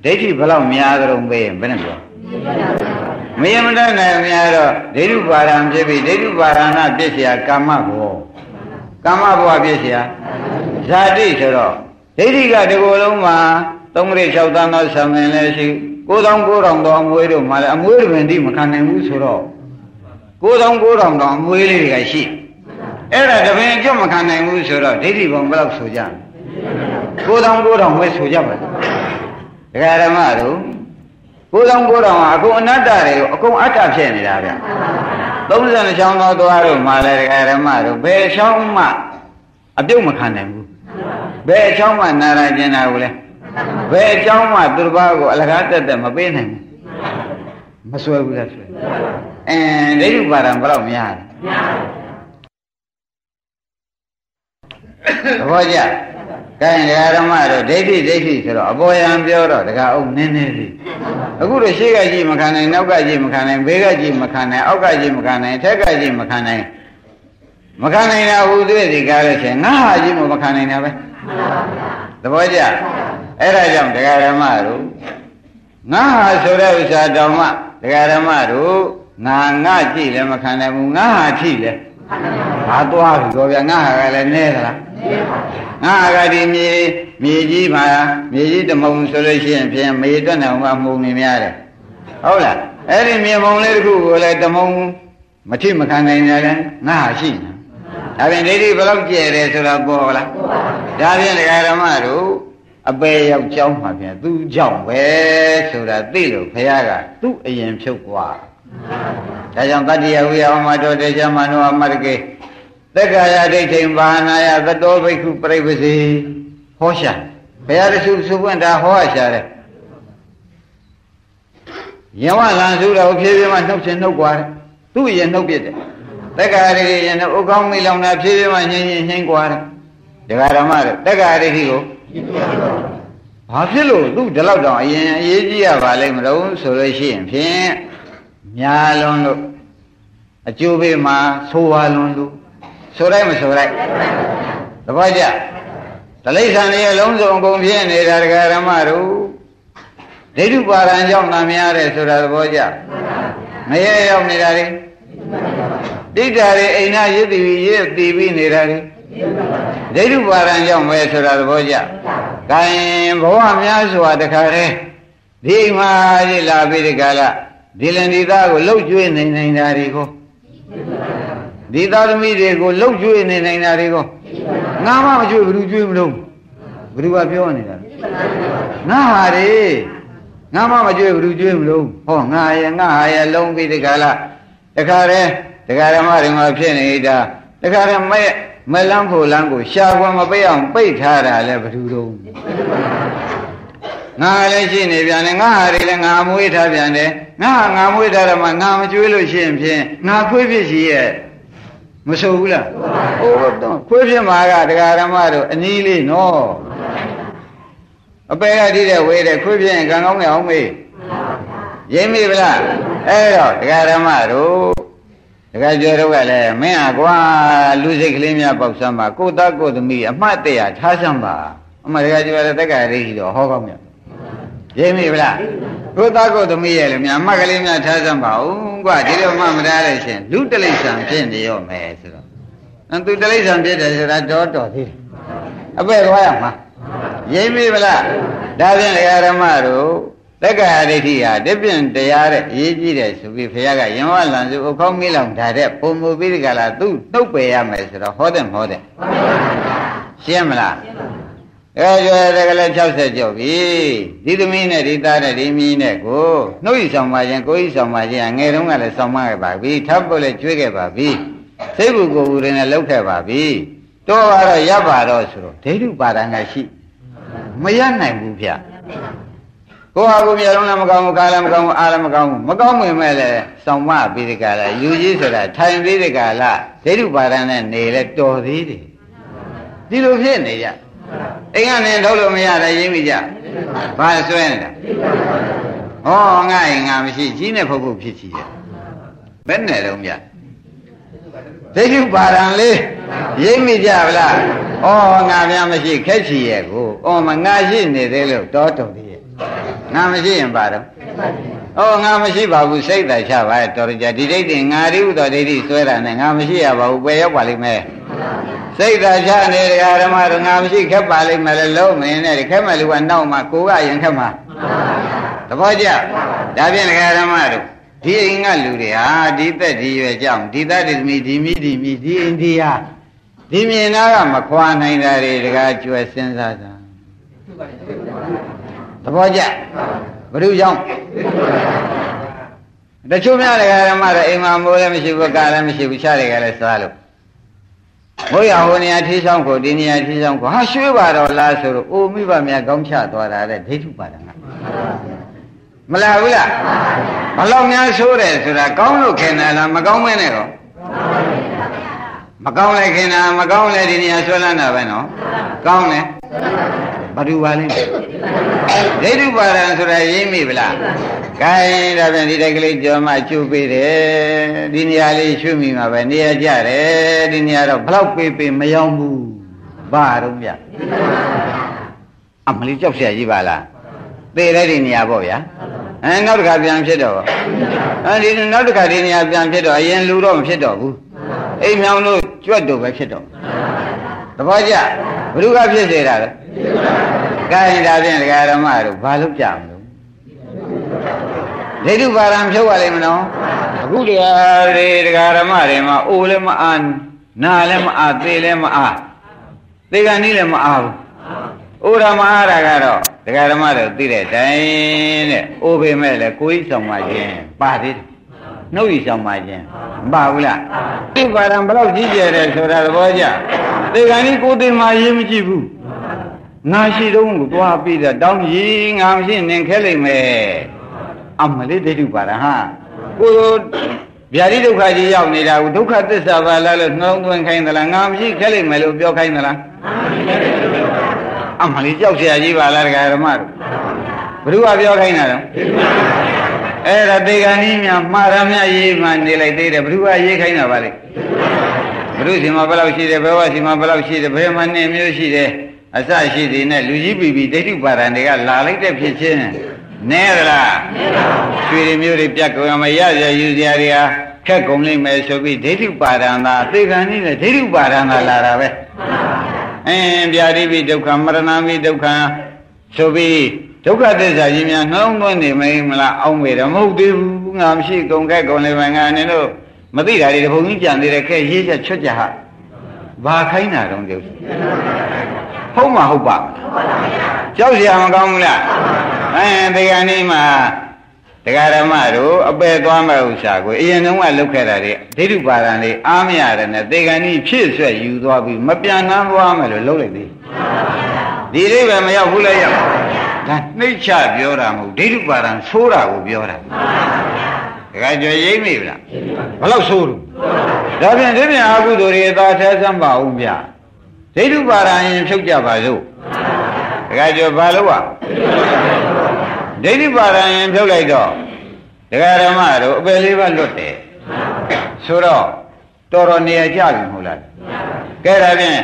ဒိဋ္ဌိဘလောက်များကြုံပေးရင်ဘယ်နဲ့ပြောမယမတတ်နိုင်များတော့ဒိဋ္ဌုပါရံဖြစ်ပြီးဒိဋ္ဌုပါရဏပြည့်เสียကာမဘောကာမဘဝပြည့်เสียဇာတိဆိုတော့ဒိဋ္ဌိကဒီကိုယ်လုံးမှာ သုံးကြိမ်၆သန်းသောဆံမင်လည်းရှိကိုးသောင်းကိုးထောင်သောအမွေးတို့မှလည်းအမွေးတွေပင်တိမခံနိုင်ဘူးဆိုတော့ကိုးသောင်းကိုးထောင်သောအမွေးလေးတွေကရှိအဲ့ဒါတပင်ကြွမခံနိုင်ဘူးဆိုတော့ဒိဋ္ဌိဘုံဘယ်လောက်ဆိုကြကိုးသောင်းကိုးထောင်ပဲဆိုကြပါလားဒကာဓမ္မတို့ကိုးသောင်းကိုးထောင်ကအကုန်အနတ္တတွေကိုအကုန်အတ္တဖြစ်နေတာဗျ32ချောင်းသောသွားတို့မှလည်းဒကာဓမ္မတို့ဘယ်ချောင်းမှအပြုတ်မခံနိုင်ဘူးဘယ်ချောင်းမှနာရကျင်တာကိုလဲ ဘယ်အကြောင်းမှသူတစ်ပါးကိုအလကားတက်တက်မပေးနိုင်ဘူးမဆွဲဘူးလားဆွဲအင်းဒိဋ္ဌိပါဒံဘယ်တော့များလဲသဘောကျကဲဓမ္မတို့ဒိဋ္ဌိဒိဋ္ဌိဆိုတော့အပေါ်ယံပြောတော့တကအုပ်နည်းနည်းလေးအခုတော့ရှေ့ကကြည့်မခံနိုင်နောက်ကကြည့်မခံနိုင်ဘေးကကြည့်မခံနိုင်အောက်ကကြည့်မခံနိုင်ထက်ကကြည့်မခံနိုင်မခံနိုင်တာဟူသွေးဒီကားလို့ရှိရင်ငါဟာကြည့်မခံနိုင်တာပဲသဘောကျ အဲ့ဒါကြောင့်တရားဓမ္မတို့ငါဟာဆိုတဲ့ဥစ္စာတော်မှတရားဓမ္မတို့ငါငါကြည့်လည်းမခံနိုင်ဘူးငါဟာထိလည်းဟာသွားပြီတော့ဗျာငါဟာကလည်းနဲသလားငါဟာကဒီမြေမြေကြီးမှာမြေကြီးတမုံဆိုလို့ရှိရင်ဖြင့်မေတွက်နေအောင်ကမှုံနေများတယ်ဟုတ်လားအဲ့ဒီမြေမုံလေးတစ်ခုကိုလည်းတမုံမထိမခံနိုင်ကြတယ်ငါဟာရှိနေဒါဖြင့်ဒိဋ္ဌိဘယ်လောက်ကျဲတယ်ဆိုတော့ပေါ်လားဒါဖြင့်ဒကာဓမ္မတို့ အပေရောက်ကြောင်းမှာပြန်သူ့ကြောင့်ပဲဆိုတာသိလို့ဘုရားကသူ့အရင်ဖြုတ်သွားဒါကြောင့်တတ္တိယဝိယဝမတောတေချာမနောအမရကေသက္ကာယဒိဋ္ဌိဘာနာယသတောဘိက္ခုပြိပစီဟောရှာဘုရားတခုစုပွင့်တာဟောရှာတယ်ယဝလန်စုတော်ဖြည်းဖြည်းမှနှုတ်ချင်နှုတ်ကွာတယ်သူ့ရင်နှုတ်ပြတယ်သက္ကာရိရင်ဥကောင်းမိလောင်တာဖြည်းဖြည်းမှညင်ညင်နှိမ့်ကွာတယ်ဒကာဓမ္မတဲ့သက္ကာရိကို ဘာဖြစ်လို့သူဒီလောက်တောင်အရင်အရေးကြီးရပါလိမ့်မလို့ဆိုလို့ရှိရင်ဖြင့်များလွန်းလို့အကျိုးပေးမှာဆိုပါလွန်းလို့ဆိုလိုက်မဆိုလိုက်သဘောကျတလိษံရဲ့လုံးစုံအကုန်ဖြစ်နေတာဒကာဓမ္မတို့ဒိဋ္ဌုပါရံကြောင့်နာမရတဲ့ဆိုတာသဘောကျမရရောက်နေတာလေဒိဋ္ဌာတွေအိမ်နာရစ်တည်ပြီးရစ်တည်ပြီးနေတာလေ ဒိဋ္ဌုပါရံကြောင့်ပဲဆိုတာသဘောကျ။ဒါရင်ဘဝများစွာတခါတည်းဒီမှာရလာပြီးဒီကလာဒီလင်ဒီသားကိုလှုပ်ကျွေးနေနိုင်တာတွေကိုဒီသားသမီးတွေကိုလှုပ်ကျွေးနေနိုင်တာတွေကိုငါမှမကျွေးဘူးကျွေးမလို့ဘယ်သူကပြောနေတာငါဟာတွေငါမှမကျွေးဘူးကျွေးမလို့ဟောငါရဲ့ငါဟာရဲ့လုံးပြီးဒီကလာတခါတည်းဒကာဓမ္မတွေမှာဖြစ်နေတာတခါတည်းမဲ့ မလန်းဖို့လန်းကိုရှာခွန်မပိတ်အောင်ပိတ်ထားတာလဲဘယ်သူတော့ငါလည်းရှိနေပြန်တယ်ငါဟာတွေလည်းငါမွေးထားပြန်တယ်ငါဟာငါမွေးထားတယ်မှငါမကျွေးလို့ရှိရင်ဖြင့်ငါခွေးဖြစ်ရှိရဲ့မဆိုဘူးလားအိုးတော့ခွေးဖြစ်မှာကတရားဓမ္မတို့အနည်းလေးနော်အပေကတိတဲ့ဝေးတဲ့ခွေးဖြစ်ရင်ကံကောင်းနေအောင်မေးရိမ့်မိဗလားအဲ့တော့တရားဓမ္မတို့ တခါကျော်တော့ကလည်းမင်းอ่ะကွာလူစိတ်ကလေးများပေါက်စမ်းပါကိုသားကိုသမီးအမှတ်တရထားစမ်းပါအမှတခါကျော်လည်းတက္ကရာရိတော့ဟောကောင်းမြတ်ရင်းမိဗလားကိုသားကိုသမီးရဲ့လည်းများအမှတ်ကလေးများထားစမ်းပါဦးကွာဒီလိုမှမထားလို့ရှင်လူတလိษံဖြစ်နေရောမယ်ဆိုတော့အဲသူတလိษံဖြစ်တယ်ဆိုတာတော်တော်သေးတယ်အပဲ့သွားရမှာရင်းမိဗလားဒါဖြင့်ဓမ္မတို့ တက္ကရာဒိဋ္ဌိဟာတပြင့်တရားတဲ့အရေးကြီးတယ်ဆိုပြီးဘုရားကယင်ဝလံစုအခေါင်းမိလောင်ဒါတဲ့ပုံမူပြီးဒီကလာသူ့နှုတ်ပယ်ရမယ်ဆိုတော့ဟောတယ်မဟောတယ်ရှင်းမလားအဲကျွဲတကလည်း60ကျော်ပြီဒီသမီးနဲ့ဒီသားနဲ့ဒီမီးနဲ့ကိုနှုတ်ဤဆောင်ပါခြင်းကိုဤဆောင်ပါခြင်းငယ်တုန်းကလည်းဆောင်မခဲ့ပါပြီထပ်ဖို့လည်းကျွေးခဲ့ပါပြီစိတ်ဘူးကိုယ်ဘူးတွေနဲ့လှုပ်ခဲ့ပါပြီတော့ကတော့ရပ်ပါတော့ဆိုတော့ဒိဋ္ဌုပါဒံကရှိမရနိုင်ဘူးဗျ ကိုယ်ဟာကိုယ်မျက်လုံးလည်းမကောင်းဘူးကားလည်းမကောင်းဘူးအားလည်းမကောင်းဘူးမကောင်းဝင်မဲ့လည်းစောင့်မပြီးဒီကလာယူကြီးဆိုတာထိုင်ပြီးဒီကလာဒိဋ္ဌုပါဒံနဲ့နေလဲတော်သေးတယ်ဒီလိုဖြစ်နေကြအိမ်ကနေထုတ်လို့မရတယ်ရင်းမိကြဘာဆွဲနေတာဟောငါအိမ်ငါမရှိကြီးနဲ့ဖုတ်ဖုတ်ဖြစ်ချီတယ်ဘယ်နဲ့တော့ဗျဒိဋ္ဌိပါဒံလေးရိပ်မိကြဗလားဩငါများမရှိခက်ချီရဲ့ကိုဩမငါရှိနေသေးလို့တောတုံသေးရဲ့ ငါမရှိရင်ပါတော့ဩငါမရှိပါဘူးစိတ်သာချပါတော်ကြဒီဒိဋ္ဌိငါရိဥတော်ဒိဋ္ဌိဆွဲတာနဲ့ငါမရှိရပါဘူးပယ်ရောက်ပါလိမ့်မယ်စိတ်သာချနေတရားဓမ္မတော့ငါမရှိခက်ပါလိမ့်မယ်လေလုံးမင်းနဲ့ခက်မဲ့လူကနောက်မှကိုကရင်ခက်မှာသဘောကျဒါဖြင့်တရားဓမ္မတို့ဒီအိမ်ကလူတွေဟာဒီသက်ဒီရွယ်ကြောင့်ဒီသက်ဒီသမီးဒီမိဒီမိဒီအိန္ဒိယဒီမြင်နာကမခွာနိုင်တာတွေတကားကျွယ်စဉ်းစားတာ သဘောကျဘုရုကြောင့်တချို့များတရားဓမ္မတော့အိမ်မှာမိုးလည်းမရှိဘူးကာလည်းမရှိဘူးခြားတွေကလည်းစားလို့ဘိုးရဟိုနေရာထီးဆောင်ကိုဒီနေရာထီးဆောင်ကိုဟာရွှေပါတော့လားဆိုတော့အိုမိဘများကောင်းချသွားတာတဲ့ဒိဋ္ဌုပါဒငါမလားဘူးလားဘလောက်များဆိုးတယ်ဆိုတာကောင်းလို့ခင်တယ်လားမကောင်းမင်းနဲ့တော့မကောင်းလဲခင်တာမကောင်းလဲဒီနေရာဆွဲလန်းတာပဲနော်ကောင်းတယ် ဘာတူပါလိမ့်ဒိဋ္ဌုပါဒံဆိုတာရင်းမိဗလားကဲဒါပြန်ဒီတိုက်ကလေးကြော်မှကျုပ်ပေးတယ်ဒီနေရာလေးရွှေ့မိမှာပဲနေရာကြတယ်ဒီနေရာတော့ဘလောက်ပေးပေးမရောက်ဘူးဘာတော့ဗျအမလေးကြောက်เสียကြီးပါလားသေတဲ့ဒီနေရာပေါ့ဗျာအဲနောက်တစ်ခါပြန်ဖြစ်တော့အဲဒီနောက်တစ်ခါဒီနေရာပြန်ဖြစ်တော့အရင်လူတော့မဖြစ်တော့ဘူးအိမ်မြောင်လို့ကြွက်တော့ပဲဖြစ်တော့သဘောကျ ဘ누구ကဖြစ်စေတာလဲကဲဒါဖြင့်ဒကာရမတို့ဘာလို့ကြမလို့ဒိဋ္ဌုပါရံဖြုတ်ရလိမ့်မနော်အခုတရားတွေဒကာရမတွေမှာအိုလည်းမအားနာလည်းမအားသေလည်းမအားသေကံနည်းလည်းမအားဘူးဥရမအားတာကတော့ဒကာရမတို့သိတဲ့တိုင်တဲ့အိုပေမဲ့လည်းကိုယ်ဆောင်မှခြင်းပါသေးတယ် နှုတ်ဤဆောင်မှခြင်းမပါဘူးလားဒီပါရံဘလောက်ကြီးကျယ်တယ်ဆိုတာသဘောကျသေကံကြီးကိုယ်သိမှရေးမကြည့်ဘူးငါရှိတော့ကိုသွားပြီးတော့တောင်းကြီးငါမရှိနင်ခဲလိုက်မယ်အမလေးဒိဋ္ဌုပါဒဟာကိုဗျာတိဒုက္ခကြီးရောက်နေတာကိုဒုက္ခသစ္စာပါလားလို့နှောင်းသွင်းခိုင်းသလားငါမရှိခဲလိုက်မယ်လို့ပြောခိုင်းသလားအမလေးကြောက်เสียကြီးပါလားဒကာဓမ္မတို့ဘ누구ကပြောခိုင်းတာတော့ အဲ့ဒါတေဂန်ကြီးများမှားရမြရေးမှနေလိုက်သေးတယ်ဘ누구ကရေးခိုင်းတာပါလေဘ누구စီမှာဘယ်လောက်ရှိတယ်ဘယ်ဝစီမှာဘယ်လောက်ရှိတယ်ဘယ်မှာနေမျိုးရှိတယ်အစရှိသေးနဲ့လူကြီးပြီပြီဒိဋ္ဌိပါဒံတွေကလာလိုက်တဲ့ဖြစ်ချင်းနဲရလားရွှေတွေမျိုးတွေပြတ်ကုန်မရရယူစရာတွေဟာခက်ကုန်လိမ့်မယ်ဆိုပြီးဒိဋ္ဌိပါဒံသာသေခံနေတယ်ဒိဋ္ဌိပါဒံသာလာတာပဲအင်းဗျာတိပိဒုက္ခမရဏမိဒုက္ခဆိုပြီး ဒုက္ခသစ္စာကြီးများနှောင်းသွင်းနေမင်းမလားအောင်းမေတော့မဟုတ်သေးဘူးငါမရှိကုန်ခဲ့ကုန်လေမငါနေလို့မသိတာတွေတဘုံကြီးကြံနေတယ်ခဲရေးချက်ချွတ်ကြဟာဘာခိုင်းတာတုံးကြုတ်ဟုတ်မှာဟုတ်ပါမလားကြောက်ရမကောင်းဘူးလားအဲတရားနေ့မှာတရားဓမ္မတို့အပယ်သွားမဲ့ဥစ္စာကိုအရင်တုန်းကလုပ်ခဲ့တာတွေဒိဋ္ဌုပါဒံတွေအားမရတဲ့နဲ့တေကံကြီးဖြစ်ဆွဲယူသွားပြီးမပြန်နှမ်းသွားမယ်လို့လုပ်လိုက်သေးဒီလေးပဲမရောက်ဘူးလေရောက် ဒါနှိမ့်ချပြောတာမဟုတ်ဒိဋ္ဌုပါဒံဆိုးတာကိုပြောတာတခါကြွရိမ့်မိဗလားဘယ်လောက်ဆိုးလို့ဒါပြန်ဒီပြန်အကုသိုလ်တွေသာထဲစမ်းပါဦးဗျာဒိဋ္ဌုပါဒံရင်ဖြုတ်ကြပါစို့တခါကြွဘာလို့ ਆ ဒိဋ္ဌိပါဒံရင်ဖြုတ်လိုက်တော့ဒကာဓမ္မတို့အပယ်လေးပါလွတ်တယ်ဆိုတော့တော်တော်နေရာကြပြီမဟုတ်လားကဲဒါဖြင့်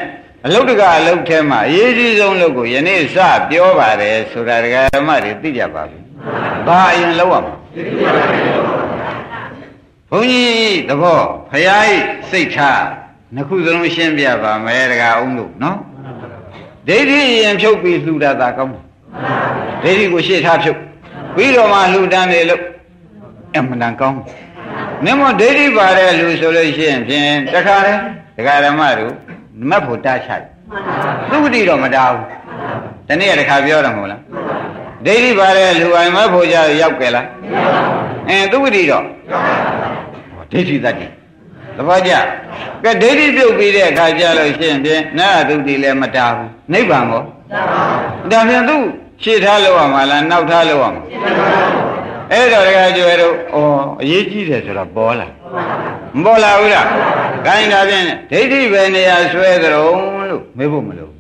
အလုတ်တကအလုတ်ထဲမှာအရေးကြီးဆုံးလို့ကိုယနေ့စပြောပါတယ်ဆိုတာဒကာဓမ္မတွေသိကြပါပြီဘာအရင်လောက်ရမှာဘုန်းကြီးသဘောဖရာဤစိတ်ထားနှစ်ခုစလုံးရှင်းပြပါမယ်ဒကာအောင်လို့နော်ဒိဋ္ဌိရင်ဖြုတ်ပြီးလှူတာသာကောင်းတယ်ဒိဋ္ဌိကိုရှေ့ထားဖြုတ်ပြီးတော့မှလှူဒန်းတယ်လို့အမှန်တန်ကောင်းနမဒိဋ္ဌိပါတဲ့လူဆိုလို့ရှိရင်ဖြင့်တခါလေဒကာဓမ္မတို့ မတ်ဖို့တားချတယ်သူဝတိတော့မတားဘူးဒီနေ့တခါပြောတယ်မဟုတ်လားဒိဋ္ဌိပါတဲ့လူအိမ်မတ်ဖို့ကြရောက်ကြလားအဲသူဝတိတော့ဒိဋ္ဌိတတ်တယ်သဘောကျကဲဒိဋ္ဌိပြုတ်ပြီးတဲ့အခါကျလို့ရှိရင်ဖြင့်နာသုတိလည်းမတားဘူးနိဗ္ဗာန်ကိုဒါဖြင့်သူရှေ့ထားလို့ရမှာလားနောက်ထားလို့ရမှာ အဲ့တော့တခါကျွဲတို့ဩအရေးကြီးတယ်ဆိုတော့ပေါ်လာမပေါ်လာဘူးလားခိုင်းတာဖြင့်ဒိဋ္ဌိပဲနေရာဆွဲကြုံလို့မေးဖို့မလို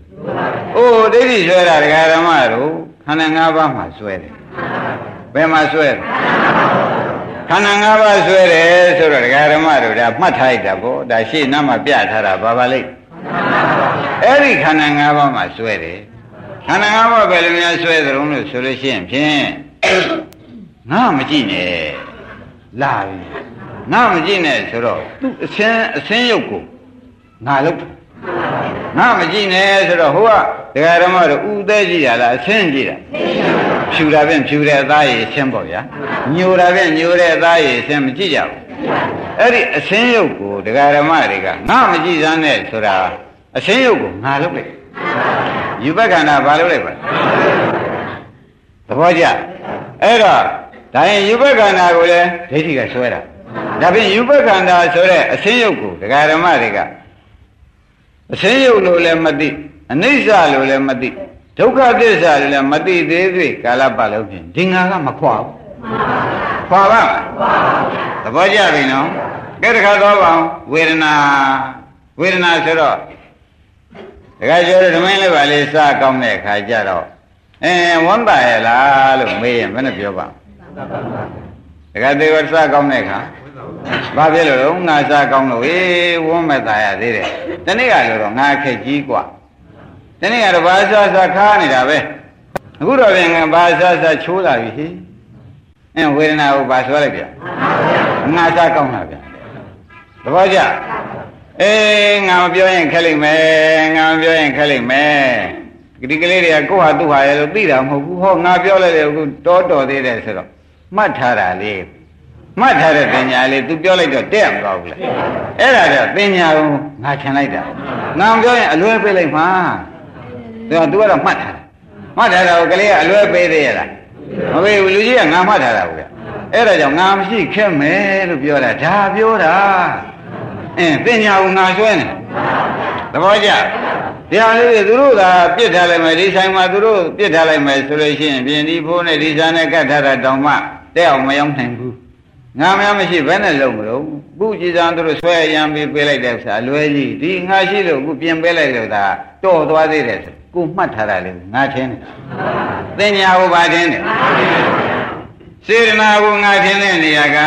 အိုးဒိဋ္ဌိဆွဲတာဒကာဓမ္မတို့ခန္ဓာ၅ပါးမှာဆွဲတယ်ဘယ်မှာဆွဲလဲခန္ဓာ၅ပါးဆွဲတယ်ဆိုတော့ဒကာဓမ္မတို့ဒါမှတ်ထားလိုက်တာပေါ့ဒါရှေ့နားမှာပြထားတာဘာပါလိမ့်အဲ့ဒီခန္ဓာ၅ပါးမှာဆွဲတယ်ခန္ဓာ၅ပါးဘယ်လိုများဆွဲသလုံးလို့ဆိုလို့ရှိရင်ဖြင့် ငါမကြည့်နဲ့လာပြီငါမကြည့်နဲ့ဆိုတော့သူ့အစင်းအစင်းရုပ်ကိုငါလုပ်ငါမကြည့်နဲ့ဆိုတော့ဟိုကဒကာဓမ္မတို့ဥသေးကြည့်ရလားအစင်းကြည့်တာဖြူတာဖြင့်ဖြူတဲ့အသားရည်အစင်းပေါ့ဗျာညိုတာဖြင့်ညိုတဲ့အသားရည်အစင်းမကြည့်ကြဘူးအဲ့ဒီအစင်းရုပ်ကိုဒကာဓမ္မတွေကငါမကြည့်စမ်းနဲ့ဆိုတာအစင်းရုပ်ကိုငါလုပ်လိုက်ယူဘခန္ဓာဘာလုပ်လိုက်ပါသဘောကျအဲ့တော့ ဒါရင်ယူဘခန္ဓာကိုလည်းဒိဋ္ဌိကဆွဲတာဒါဖြင့်ယူဘခန္ဓာဆိုတဲ့အစင်းရုပ်ကိုဒကာဓမ္မတွေကအစင်းရုပ်လို့လည်းမသိအနိစ္စလို့လည်းမသိဒုက္ခသစ္စာလို့လည်းမသိသေးသေးကာလပတ်လုံးဖြင့်ဒီငါကမခွာဘူးခွာပါသဘောကျပြီနော်ကဲတခါတော့ပါအောင်ဝေဒနာဝေဒနာဆိုတော့တခါကျော်ဓမင်းလေးပါလေးစကောင်းတဲ့အခါကျတော့အဲဝမ်းပါရဲ့လားလို့မေးရင်ဘယ်နဲ့ပြောပါ တခါသေးဝစကောင်းတဲ့အခါဘာဖြစ်လို့လဲငါစားကောင်းလို့ေးဝန်းမဲ့ตายရသေးတယ်တနေ့ကလို့တော့ငါခက်ကြီးกว่าတနေ့ကတော့ဘာစားစားခါနေတာပဲအခုတော့ပြန်ဘာစားစားချိုးလာပြီဟိအဲဝေဒနာကိုဘာဆွဲလိုက်ပြငါစားကောင်းတာဗျသဘောကျအေးငါမပြောရင်ခက်လိမ့်မယ်ငါမပြောရင်ခက်လိမ့်မယ်ဒီကလေးတွေကကိုယ့်ဟာသူ့ဟာရဲ့လို့သိတာမဟုတ်ဘူးဟောငါပြောလိုက်တယ်အခုတောတော်သေးတယ်ဆိုတော့ မှတ်ထားတာလေးမှတ်ထားတဲ့ပညာလေး तू ပြောလိုက်တော့တဲ့မသွားဘူးလေအဲ့ဒါတော့ပညာကိုငါထင်လိုက်တာငါပြောရင်အလွဲပေးလိုက်မှာသူက तू ကတော့မှတ်ထားတယ်မှတ်ထားတာကိုကလေးကအလွဲပေးသေးရလားမပေးဘူးလူကြီးကငါမှတ်ထားတာဘူးအဲ့ဒါကြောင့်ငါမရှိခက်မယ်လို့ပြောတာဒါပြောတာအင်းပညာကိုငါဆွဲနေသဘောကျ တရားလေးတွေသူတို့ကပြစ်ထားလိုက်မယ်ဒီဆိုင်မှာသူတို့ပြစ်ထားလိုက်မယ်ဆိုလို့ရှိရင်ပြင်ဒီဖိုးနဲ့ဒီစားနဲ့ကတ်ထားတာတောင်မှတဲ့အောင်မရောက်နိုင်ဘူးငါမရမရှိဘယ်နဲ့လုံးမလို့ခုကြည်စံသူတို့ဆွဲရံပြီးပေးလိုက်တဲ့ဥစ္စာလွဲကြီးဒီငါရှိလို့ခုပြင်ပေးလိုက်လို့ဒါတော့သွားသေးတယ်ဆိုကိုမှတ်ထားတာလေငါထင်းတယ်သင်ညာကိုပါထင်းတယ်စေရနာကိုငါထင်းတဲ့နေရာက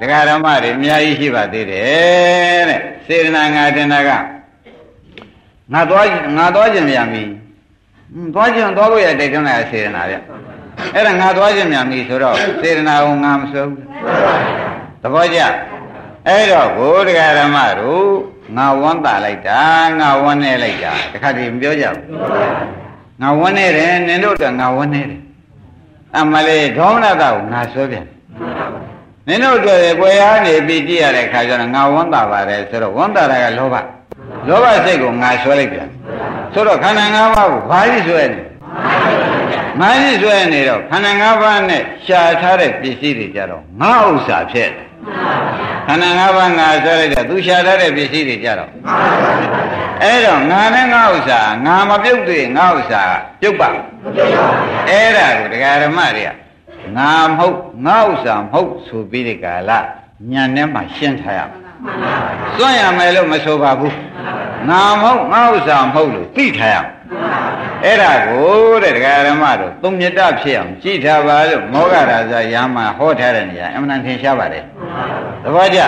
ဒကာဓမ္မတွေအများကြီးရှိပါသေးတယ်တဲ့စေရနာငါထင်းတာက ငါသွားငါသွားခြင်းမြန်ပြီသွားခြင်းသွားလို့ရတဲ့တုန်းကစေရနာဗျအဲ့ဒါငါသွားခြင်းမြန်ပြီဆိုတော့စေရနာကိုငါမစိုးဘူးသဘောကျအဲ့တော့ဘုရားဓမ္မတို့ငါဝမ်းသာလိုက်တာငါဝမ်းနေလိုက်တာတခါတည်းမပြောကြဘူးငါဝမ်းနေတယ်နင်တို့ကငါဝမ်းနေတယ်အမလေးဒေါမနတကိုငါဆွဲပြန်နင်တို့တွေ့တယ်ကိုယ်အားနေပြီးကြည့်ရတဲ့ခါကျတော့ငါဝမ်းသာပါတယ်ဆိုတော့ဝမ်းသာတာကလောဘ လောဘစိတ်ကိုငါဆွဲလိုက်ပြန်ဆိုတော့ခန္ဓာ၅ပါးကိုဘာကြီးဆွဲနေငါကြီးဆွဲနေတော့ခန္ဓာ၅ပါးနဲ့ရှားထားတဲ့ပစ္စည်းတွေကြတော့ငါဥစ္စာဖြစ်တယ်ခန္ဓာ၅ပါးငါဆွဲလိုက်တော့သူရှားထားတဲ့ပစ္စည်းတွေကြတော့အဲ့တော့ငါနဲ့ငါဥစ္စာငါမပြုတ်သေးငါဥစ္စာပြုတ်ပါအဲ့ဒါကိုတရားဓမ္မတွေကငါမဟုတ်ငါဥစ္စာမဟုတ်ဆိုပြီးဒီကာလညံထဲမှာရှင်းထားရမယ် စွန့်ရမယ်လို့မဆိုပါဘူးငါမဟုတ်ငါဥစ္စာမဟုတ်လို့သိထားရမယ်အဲ့ဒါကိုတဲ့ဒကာရမတို့သုံးမြတ်ဖြစ်အောင်ကြည်ထားပါလို့မောဂရာဇရာမဟောထားတဲ့နေရာအမှန်ထင်ရှားပါတယ်သဘောကျ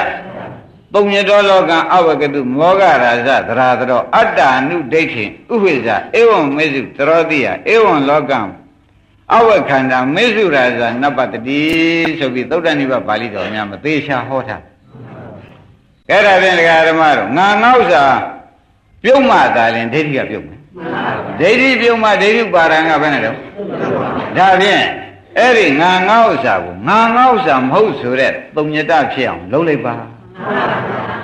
သုံးမြတ်လောကအဝကတုမောဂရာဇသရာတော်အတ္တနုဒိဋ္ဌိဥပိ္ပဇဧဝံမေစုသရောတိယဧဝံလောကံအဝခန္ဓာမေစုရာဇနပတတိဆိုပြီးသုတ္တနိဗ္ဗာန်ပါဠိတော်များမသေးချာဟောထား အဲ့ဒါဖြင့်ဒကာဓမ္မတို့ငါငေါ့စာပြုံးမှသာရင်ဒိဋ္ဌိကပြုံးမယ်ဒိဋ္ဌိပြုံးမှဒိဋ္ဌိပါရံကဘယ်နဲ့တော့ဒါဖြင့်အဲ့ဒီငါငေါ့စာကိုငါငေါ့စာမဟုတ်ဆိုတဲ့သုံညတဖြစ်အောင်လုပ်လိုက်ပါ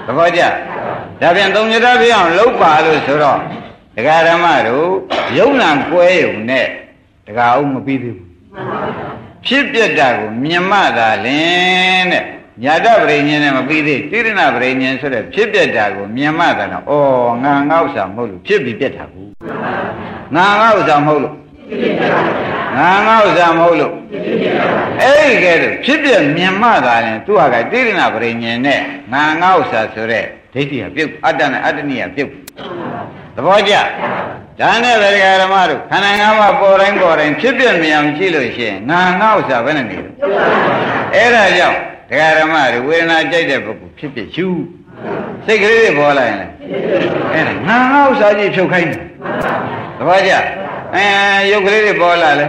သဘောကျဒါဖြင့်သုံညတဖြစ်အောင်လုပ်ပါလို့ဆိုတော့ဒကာဓမ္မတို့ယုံနာကွဲယုံနဲ့ဒကာအောင်မပြီးသေးဘူးဖြစ်ပြတာကိုမြင်မှသာလင်တဲ့ ညာတပရိညင်းနဲ့မပြီးသေးတိရဏပရိညင်းဆိုတဲ့ဖြစ်ပြတာကိုမြင်မှသာတော့ဩငါငေါ့စာမဟုတ်လို့ဖြစ်ပြီးပြက်တာကူငါငေါ့စာမဟုတ်လို့ငါငေါ့စာမဟုတ်လို့အဲ့ဒီကဲတော့ဖြစ်ပြမြင်မှသာရင်သူဟာကတိရဏပရိညင်းနဲ့ငါငေါ့စာဆိုတဲ့ဒိဋ္ဌိကပြုတ်အတ္တနဲ့အတ္တနိယပြုတ်သဘောကျဒါနဲ့ဗေဒဂရမတို့ခန္ဓာ၅ပါးပေါ်တိုင်းပေါ်တိုင်းဖြစ်ပြမြင်အောင်ကြည့်လို့ရှိရင်ငါငါဥစ္စာဘယ်နဲ့နေလဲအဲ့ဒါကြောင့် ဒတရားဓမ္မတွေဝေဒနာကြိုက်တဲ့ပုဂ္ဂိုလ်ဖြစ်ဖြစ်ရှုစိတ်ကလေးတွေပေါ်လာရင်လေအဲ့ဒါငါငါဥစ္စာကြီးဖြုတ်ခိုင်းတယ်သဘောကျအဲရုပ်ကလေးတွေပေါ်လာလဲ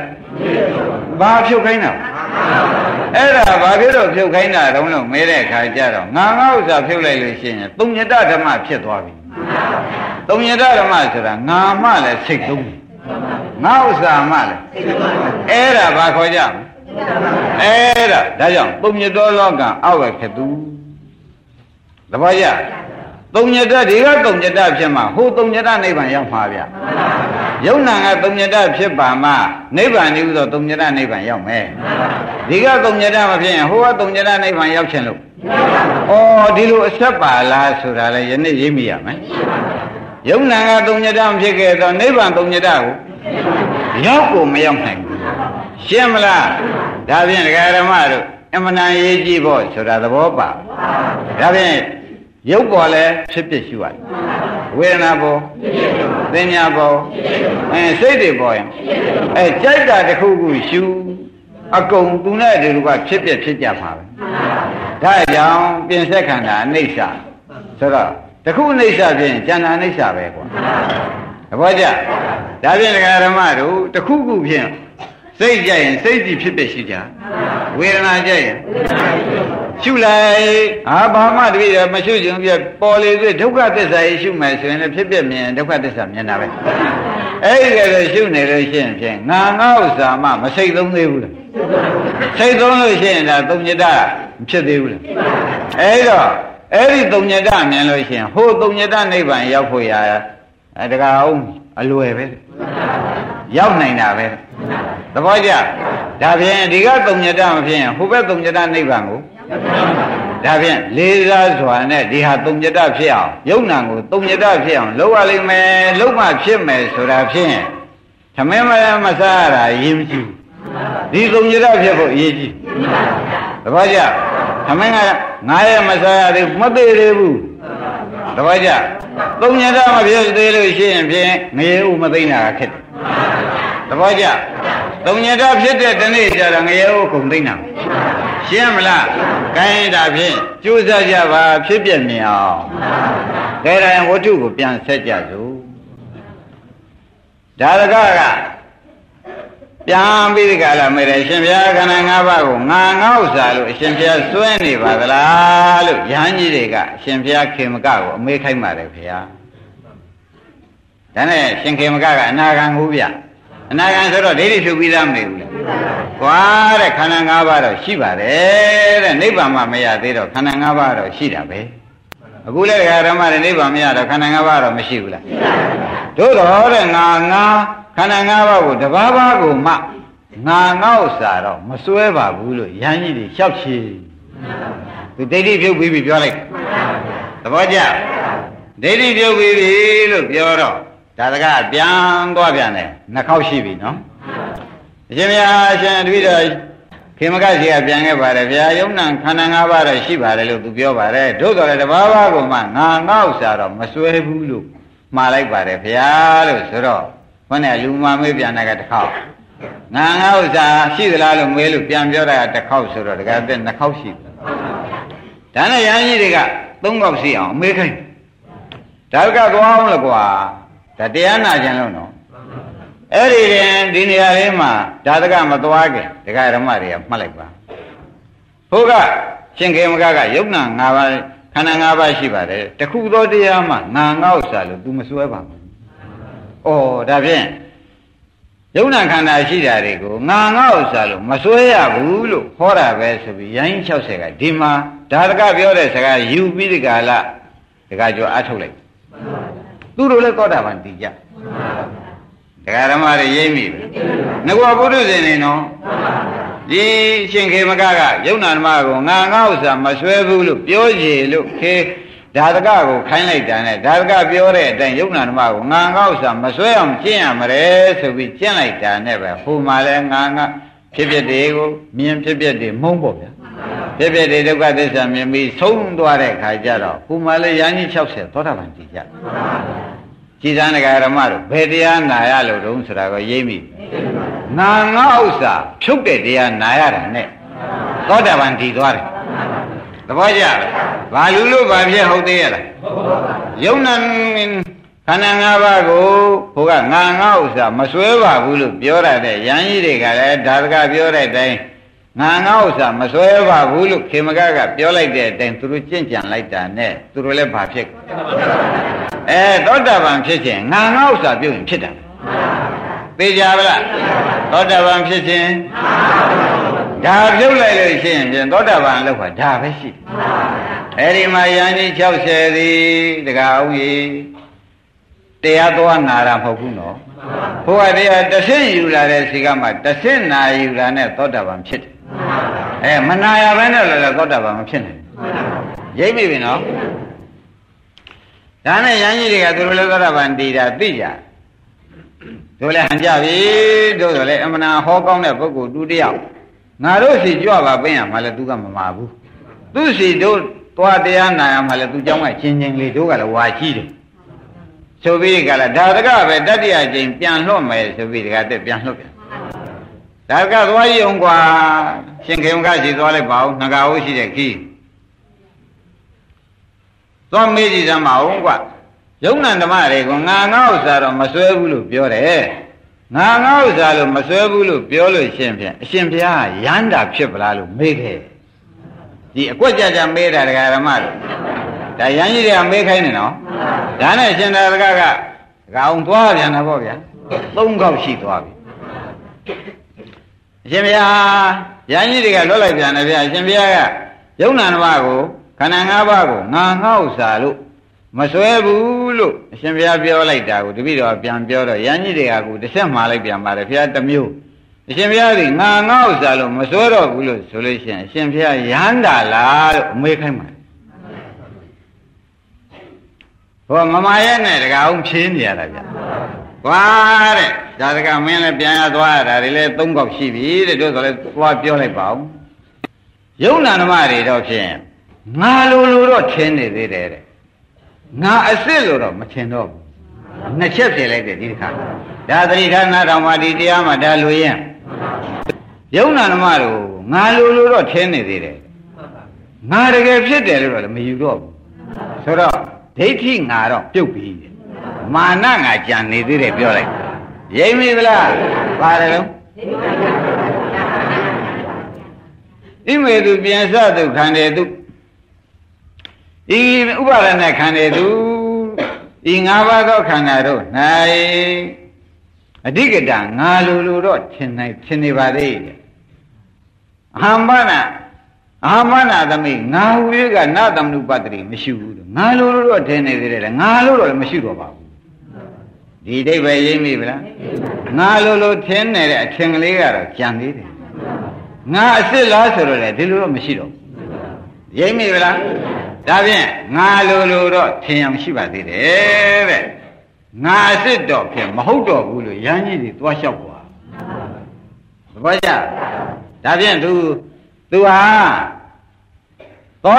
ဘာဖြုတ်ခိုင်းတာအဲ့ဒါဘာဖြစ်တော့ဖြုတ်ခိုင်းတာတုံးလို့မဲတဲ့အခါကျတော့ငါငါဥစ္စာဖြုတ်လိုက်လို့ရှိရင်သုံးညတဓမ္မဖြစ်သွားပြီသုံးညတဓမ္မဆိုတာငါမှလည်းစိတ်သုံးငါဥစ္စာမှလည်းအဲ့ဒါဘာခေါ်ကြမလဲ အဲ့ဒါဒါကြောင့်ပုံညတော်လောကအဝခတုတပည့်ရသုံးညတဒီကသုံးညတဖြစ်မှာဟိုသုံးညတနိဗ္ဗာန်ရောက်မှာဗျယုံနာကသုံးညတဖြစ်ပါမှနိဗ္ဗာန်ဤဥသောသုံးညတနိဗ္ဗာန်ရောက်မယ်ဒီကသုံးညတမဖြစ်ရင်ဟိုကသုံးညတနိဗ္ဗာန်ရောက်ခြင်းလို့ဩဒီလိုအဆက်ပါလားဆိုတာလေယနေ့ရေးမိရမယ်ယုံနာကသုံးညတမဖြစ်ခဲ့တော့နိဗ္ဗာန်သုံးညတကိုရောက်ကိုမရောက်နိုင်ဘူး ရှင်းမလားဒါဖြင့်ဒကာရမတို့အမှန်တန်ရေးကြည့်ဖို့ဆိုတာသဘောပါဒါဖြင့်ရုပ်ပေါ်လဲဖြစ်ဖြစ်ရှိရတယ်ဝေဒနာပေါ်သင်ညာပေါ်အဲစိတ်တွေပေါ်ရင်အဲကြိုက်တာတစ်ခုခုရှူအကုန်သူနဲ့ဒီလိုကဖြစ်ဖြစ်ဖြစ်ကြမှာပဲဒါကြောင့်ပြင်ဆက်ခန္ဓာအိဋ္ဌဆိုတော့တခုအိဋ္ဌဖြင့်ဉာဏ်အိဋ္ဌပဲကွာသဘောကျဒါဖြင့်ဒကာရမတို့တခုခုဖြင့် စိတ်ကြိုက်ရင်စိတ်ကြည့်ဖြစ်ဖြစ်ရှိကြဝေဒနာကြိုက်ရင်ရှုလိုက်အာဘာမှတပည့်ရမရှုခြင်းပြပေါ်လေတွေ့ဒုက္ခသစ္စာကြီးရှုမယ်ဆိုရင်လည်းဖြစ်ဖြစ်မြင်ဒုက္ခသစ္စာမြင်တာပဲအဲ့ဒီကလေးရှုနေလို့ရှိရင်ဖြင့်ငါငါဥစ္စာမှမစိတ်သုံးသေးဘူးလားစိတ်သုံးလို့ရှိရင်ဒါသုံးညတမဖြစ်သေးဘူးလားအဲ့တော့အဲ့ဒီသုံးညတမြင်လို့ရှိရင်ဟိုသုံးညတနိဗ္ဗာန်ရောက်ဖို့ရအဲတကားအောင် အလွယ်ပဲရောက်နိုင်တာပဲသဘောကျဒါဖြင့်ဒီကသုံးညတမဖြစ်ရင်ဟိုဘက်သုံးညတနိဗ္ဗာန်ကိုဒါဖြင့်လေးစားစွာနဲ့ဒီဟာသုံးညတဖြစ်အောင်ယုံနာကိုသုံးညတဖြစ်အောင်လုပ်ရလိမ့်မယ်လုပ်မှဖြစ်မယ်ဆိုတာဖြင့်သမင်းမမစားရတာရေးမကြည့်ဒီသုံးညတဖြစ်ဖို့အရေးကြီးသဘောကျသမင်းကငါရဲ့မစားရသေးမသေးသေးဘူး သဘောကျသုံးညတမဖြစ်သေးလို့ရှိရင်ဖြင့်ငရေဥမသိမ့်တာခက်တယ်သဘောကျသုံးညတဖြစ်တဲ့တနေ့ကျတော့ငရေဥကုန်သိမ့်တာရှင်းမလားခိုင်းတာဖြင့်ကြိုးစားကြပါဖြစ်ပြမြင်အောင်ခဲတိုင်းဝတ္ထုကိုပြန်ဆက်ကြစို့ဒါရကက ပြန်ပြီးဒီကလာမေတယ်ရှင်ဘုရားခန္ဓာ၅ပါးကိုငါငေါ့စာလို့အရှင်ဘုရားစွဲနေပါသလားလို့ယဟန်ကြီးတွေကအရှင်ဘုရားခေမကကိုအမေးခိုင်းပါတယ်ဘုရားဒါနဲ့ရှင်ခေမကကအနာဂံကိုဗျအနာဂံဆိုတော့ဒိဋ္ဌိဖြုတ်ပြီးသားမနေဘူးလေကွာတဲ့ခန္ဓာ၅ပါးတော့ရှိပါတယ်တဲ့နိဗ္ဗာန်မှမရသေးတော့ခန္ဓာ၅ပါးတော့ရှိတာပဲအခုလည်းဓမ္မတွေနိဗ္ဗာန်မရတော့ခန္ဓာ၅ပါးတော့မရှိဘူးလားတို့တော့တဲ့ငါငါ ခန္ဓာ၅ပါးကိုတဘာဘာကိုမှငါငေါ့စာတော့မစွဲပါဘူးလို့ယဟန်ကြီးတွေလျှောက်ချီသူဒိဋ္ဌိပြုတ်ပြီးပြီပြောလိုက်သဘောကျဒိဋ္ဌိပြုတ်ပြီးပြီလို့ပြောတော့ဒါတကပြန်သွားပြန်တယ်နှစ်ခေါက်ရှိပြီနော်အရှင်ဘုရားအရှင်တပည့်တော်ခေမကစီကပြန်ခဲ့ပါတယ်ဗျာယုံနံခန္ဓာ၅ပါးတော့ရှိပါတယ်လို့သူပြောပါတယ်တို့တော်လည်းတဘာဘာကိုမှငါငေါ့စာတော့မစွဲဘူးလို့မှားလိုက်ပါတယ်ဗျာလို့ဆိုတော့ ဘုန်းနဲ့လူမမေးပြန်တာကတစ်ခေါက်ငါငါဥစ္စာရှိသလားလို့မေးလို့ပြန်ပြောတာကတစ်ခေါက်ဆိုတော့တကယ်တဲ့နှစ်ခေါက်ရှိတယ်ဒါနဲ့ရဟန်းကြီးတွေကသုံးခေါက်ရှိအောင်အမေးခိုင်းဒါကသွားအောင်လို့ကွာဒါတရားနာကြလို့နော်အဲ့ဒီရင်ဒီနေရာလေးမှာဒါတကမသွားခင်ဒကာရမတွေကမှတ်လိုက်ပါဘုကရှင်ခေမကကယုံနာ၅ပါးခန္ဓာ၅ပါးရှိပါတယ်တခုသောတရားမှငါငေါ့စာလို့ तू မစွဲပါဘူး ဩဒါဖြင့်ယုံနာခန္ဓာရှိတာတွေကိုငါငေါ့စာလို့မစွဲရဘူးလို့ဟောတာပဲဆိုပြီးရိုင်း60ကဒီမှာဒါတကပြောတဲ့စကားယူပြီးဒီကလာဒကာကျော်အထုတ်လိုက်သူတို့လည်းသောတာပန်တည်ကြဒကာဓမ္မတွေရိမ့်မိပဲငါကဘုဒ္ဓဇင်နေနော်ဒီရှင်ခေမကကယုံနာဓမ္မကိုငါငါဥစ္စာမဆွဲဘူးလို့ပြောကြည်လို့ခေ ဒါတကကိုခိုင်းလိုက်တာနဲ့ဒါတကပြောတဲ့အတိုင်းယုံနာဓမ္မကိုငါငါဥစ္စာမဆွဲအောင်ကျင့်ရမလဲဆိုပြီးကျင့်လိုက်တာနဲ့ပဲဟိုမှာလဲငါငါဖြစ်ဖြစ်တွေကိုမြင်ဖြစ်ဖြစ်တွေမုံပေါ့ဗျာဖြစ်ဖြစ်တွေဒုက္ခသစ္စာမြင်ပြီးဆုံးသွားတဲ့ခါကျတော့ဟိုမှာလဲရန်ကြီး60သောတာပန်တည်ကြကြည်စံဒကာဓမ္မတို့ဘယ်တရားနာရလို့တုံးဆိုတာကိုရိပ်မိငါငါဥစ္စာဖြုတ်တဲ့တရားနာရတာနဲ့သောတာပန်တည်သွားတယ် သဘောကျဘာလူလို့ဘာဖြစ်ဟုတ်သေးရလားယုံနာခန္ဓာ၅ပါးကိုဘုရားငါငါဥစ္စာမစွဲပါဘူးလို့ပြောရတဲ့ယန်းကြီးတွေကလည်းဒါတကပြောတဲ့အတိုင်းငါငါဥစ္စာမစွဲပါဘူးလို့ခေမကကပြောလိုက်တဲ့အတိုင်းသူတို့ကြင့်ကြံလိုက်တာနဲ့သူတို့လည်းဘာဖြစ်အဲသောတာပန်ဖြစ်ခြင်းငါငါဥစ္စာပြုရင်ဖြစ်တယ်သိကြပါလားသောတာပန်ဖြစ်ခြင်း ဒါပြုတ်လိုက်လို့ရှိရင်ပြန်သောတာပန်လောက်ပါဒါပဲရှိတယ်အဲဒီမှာယန္တိ60သည်တကအောင်ကြီးတရားသွားနာတာမဟုတ်ဘူးနော်ဘုရားတရားတဆင့်ယူလာတဲ့စီကမှတဆင့်နာယူလာနဲ့သောတာပန်ဖြစ်တယ်အဲမနာရဘဲနဲ့လည်းသောတာပန်မဖြစ်နိုင်ရိပ်ပြီပြီနော်ဒါနဲ့ယန်းကြီးတွေကသူတို့လည်းသောတာပန်တည်တာသိကြတို့လည်းဟန်ကြပြီတို့ဆိုလည်းအမနာဟောကောင်းတဲ့ပုဂ္ဂိုလ်တူတယောက် ငါတို့စီကြွပါပင်းရမှလည်းသူကမမာဘူးသူစီတို့သွားတရားနာရမှလည်းသူเจ้าကချင်းချင်းလေးတို့ကလည်းဝါရှိတယ်ဆိုပြီးကလည်းဒါတကပဲတတိယကျိန်ပြန်လွတ်မယ်ဆိုပြီးတကတက်ပြန်လွတ်ပြန်ဒါကသွားရုံกว่าရှင်ခေမကရှိသွားလိုက်ပါဦးငကာဟုတ်ရှိတဲ့ခီးသွားမေးကြည့်စမ်းပါဦးกว่าယုံနံဓမ္မတွေကငါငါဥစ္စာတော့မစွဲဘူးလို့ပြောတယ် ငါငါဥစ္စာလို့မစွဲဘူးလို့ပြောလို့ရှင်ဖြင့်အရှင်ဘုရားရမ်းတာဖြစ်ပလားလို့မေးခဲ့ဒီအကွက်ကြကြမေးတာဒကာဓမ္မတို့ဒါရမ်းကြီးတွေကမေးခိုင်းနေနော်ဒါနဲ့ရှင်သာရကကကောင်သွားပြန်တာပေါ့ဗျာသုံးခေါက်ရှိသွားပြီအရှင်ဘုရားရမ်းကြီးတွေကလွတ်လိုက်ပြန်တယ်ဗျာအရှင်ဘုရားကယုံနာဓမ္မကိုခန္ဓာ၅ပါးကိုငါငါဥစ္စာလို့ မစွဲဘူးလို့အရှင်ဘုရားပြောလိုက်တာကိုတပည့်တော်ပြန်ပြောတော့ရန်ကြီးတွေကကိုတစ်ဆက်မှားလိုက်ပြန်ပါတယ်ဘုရားတစ်မျိုးအရှင်ဘုရားကငါငါဥစ္စာလို့မစွဲတော့ဘူးလို့ဆိုလို့ရှိရင်အရှင်ဘုရားရဟန္တာလားလို့အမေးခိုင်းပါတယ်ဟောမမရဲ့နဲ့တကအောင်ဖြင်းနေရတာဗျကွာတဲ့ဒါတကမင်းလည်းပြန်ရသွားရတာတွေလည်းသုံးခေါက်ရှိပြီတဲ့တို့ဆိုလည်းသွားပြောလိုက်ပါဦးယုံနာဓမ္မတွေတော့ဖြင့်ငါလိုလိုတော့ထင်းနေသေးတယ်တဲ့ ငါအစ်စ်လို့တော့မထင်တော့ဘူးနှစ်ချက်ပြင်လိုက်တယ်ဒီတစ်ခါဒါသတိထားနာတော်မှာဒီတရားမှာဒါလိုရင်ယုံနာဓမ္မတို့ငါလိုလိုတော့ထင်းနေသေးတယ်ငါတကယ်ဖြစ်တယ်လို့တော့မယူတော့ဘူးဆိုတော့ဒိဋ္ဌိငါတော့ပြုတ်ပြီမာနငါကြံနေသေးတယ်ပြောလိုက်ရိပ်မိဗလားပါတယ်လို့ဣမေသူပြန်စသူခန္ဓေသူ ဤဥပါဒณะခန္ဓေသူဤ၅ပါးသောခန္ဓာတို့၌အဓိကတငါလူလူတော့ထင်နိုင်ထင်နေပါသေးတယ်အဟံမနာအဟံမနာသမိငါဟူ၍ကနသမနုပတ္တိမရှိဘူးလို့ငါလူလူတော့ထင်နေသေးတယ်ငါလူတော့မရှိတော့ပါဘူးဒီအိဗယ်ရိပ်မိဗလားငါလူလူထင်နေတဲ့အထင်ကလေးကတော့ကြံသေးတယ်ငါအစ်စ်လားဆိုတော့လေဒီလိုတော့မရှိတော့ရိပ်မိဗလား ဒါဖြင့်ငါလိုလိုတော့ထင်အောင်ရှိပါသေးတယ်တဲ့ငါအစ်စ်တော့ဖြင့်မဟုတ်တော့ဘူးလို့ရန်ကြီးတွေတွားလျှောက်သွားသဘောကျဒါဖြင့်သူသူဟာသော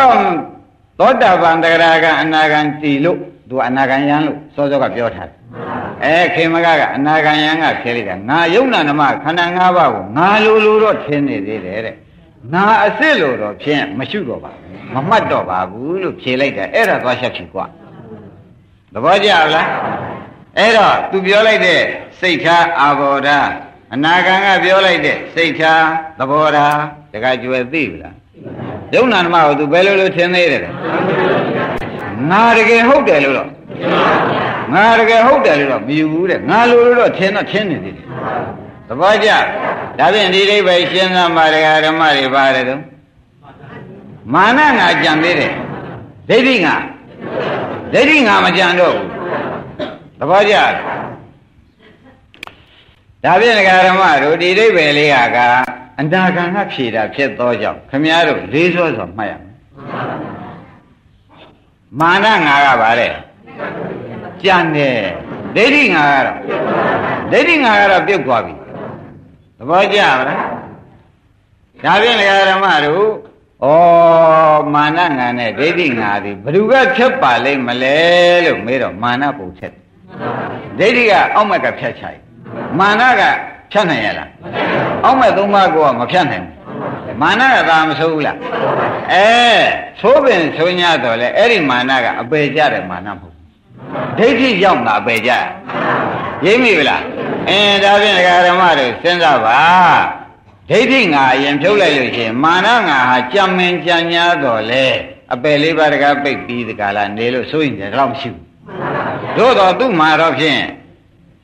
သောတာပန်တဂရကအနာဂံတီလို့သူအနာဂံယံလို့စောစောကပြောထားတယ်အဲခေမကကအနာဂံယံကဖြေလိုက်တာငါယုံနာနမခန္ဓာ၅ပါးကိုငါလိုလိုတော့ထင်နေသေးတယ်တဲ့ ငါအစ်စ်လို့တော့ဖြင့်မရှိတော့ပါဘူးမမှတ်တော့ပါဘူးလို့ဖြေလိုက်တယ်အဲ့ဒါသွားချက်ချူกว่าသဘောကျလားအဲ့တော့သူပြောလိုက်တဲ့စိတ်ထားအာဘောဓာအနာဂံကပြောလိုက်တဲ့စိတ်ထားသဘောဓာတခါကျွယ်သိပြီလားယုံနာဓမ္မကိုသူဘယ်လိုလိုထင်သေးတယ်ငါတကယ်ဟုတ်တယ်လို့တော့ငါတကယ်ဟုတ်တယ်လို့တော့မယူဘူးတဲ့ငါလိုလိုတော့ထင်တော့ထင်နေသေးတယ် သဘောကျဒါဖြင့်ဒီအိဗေရှင်းသမာဓမ္မတွေပါတယ်တော့မာနငါကြံသေးတယ်ဒိဋ္ဌိငါဒိဋ္ဌိငါမကြံတော့ဘူးသဘောကျဒါဖြင့်ဓမ္မတို့ဒီဒိဋ္ဌိလေးဟာကအန္တာကံကဖြေတာဖြစ်သောကြောင့်ခမည်းတော်လေးစောစွာမှတ်ရမယ်မာနငါကပါလေကြံတယ်ဒိဋ္ဌိငါကတော့ဒိဋ္ဌိငါကတော့ပြုတ်သွားပြီသ ဘောကျမလားဒါဖြင့်ဓမ္မတို့ဩမာနငါနဲ့ဒိဋ္ဌိငါသည်ဘ누구ကဖြတ်ပါလိမ့်မလဲလို့မေးတော့မာနပုံချက်ဒိဋ္ဌိကအောက်မက်ကဖြတ်ချိုက်မာနကဖြတ်နိုင်ရလားအောက်မက်သုံးပါးကမဖြတ်နိုင်ဘူးမာနကသာမဆိုးဘူးလားအဲသိုးပင်ဆိုညတော့လေအဲ့ဒီမာနကအပေကြတယ်မာနမဟုတ် ဒိဋ္ဌိရောက်တာအပေကြရိပ်မိဗလားအင်းဒါဖြင့်ဒကာဓမ္မတို့စဉ်းစားပါဒိဋ္ဌိငါအရင်ဖြုတ်လိုက်လို့ရှိရင်မာနငါဟာကြံမင်ကြံညာတော့လေအပယ်လေးပါးတကားပိတ်ပြီးဒီကလာနေလို့စိုးရင်တော့မရှိဘူးသို့တော့သူ့မှာတော့ဖြင့်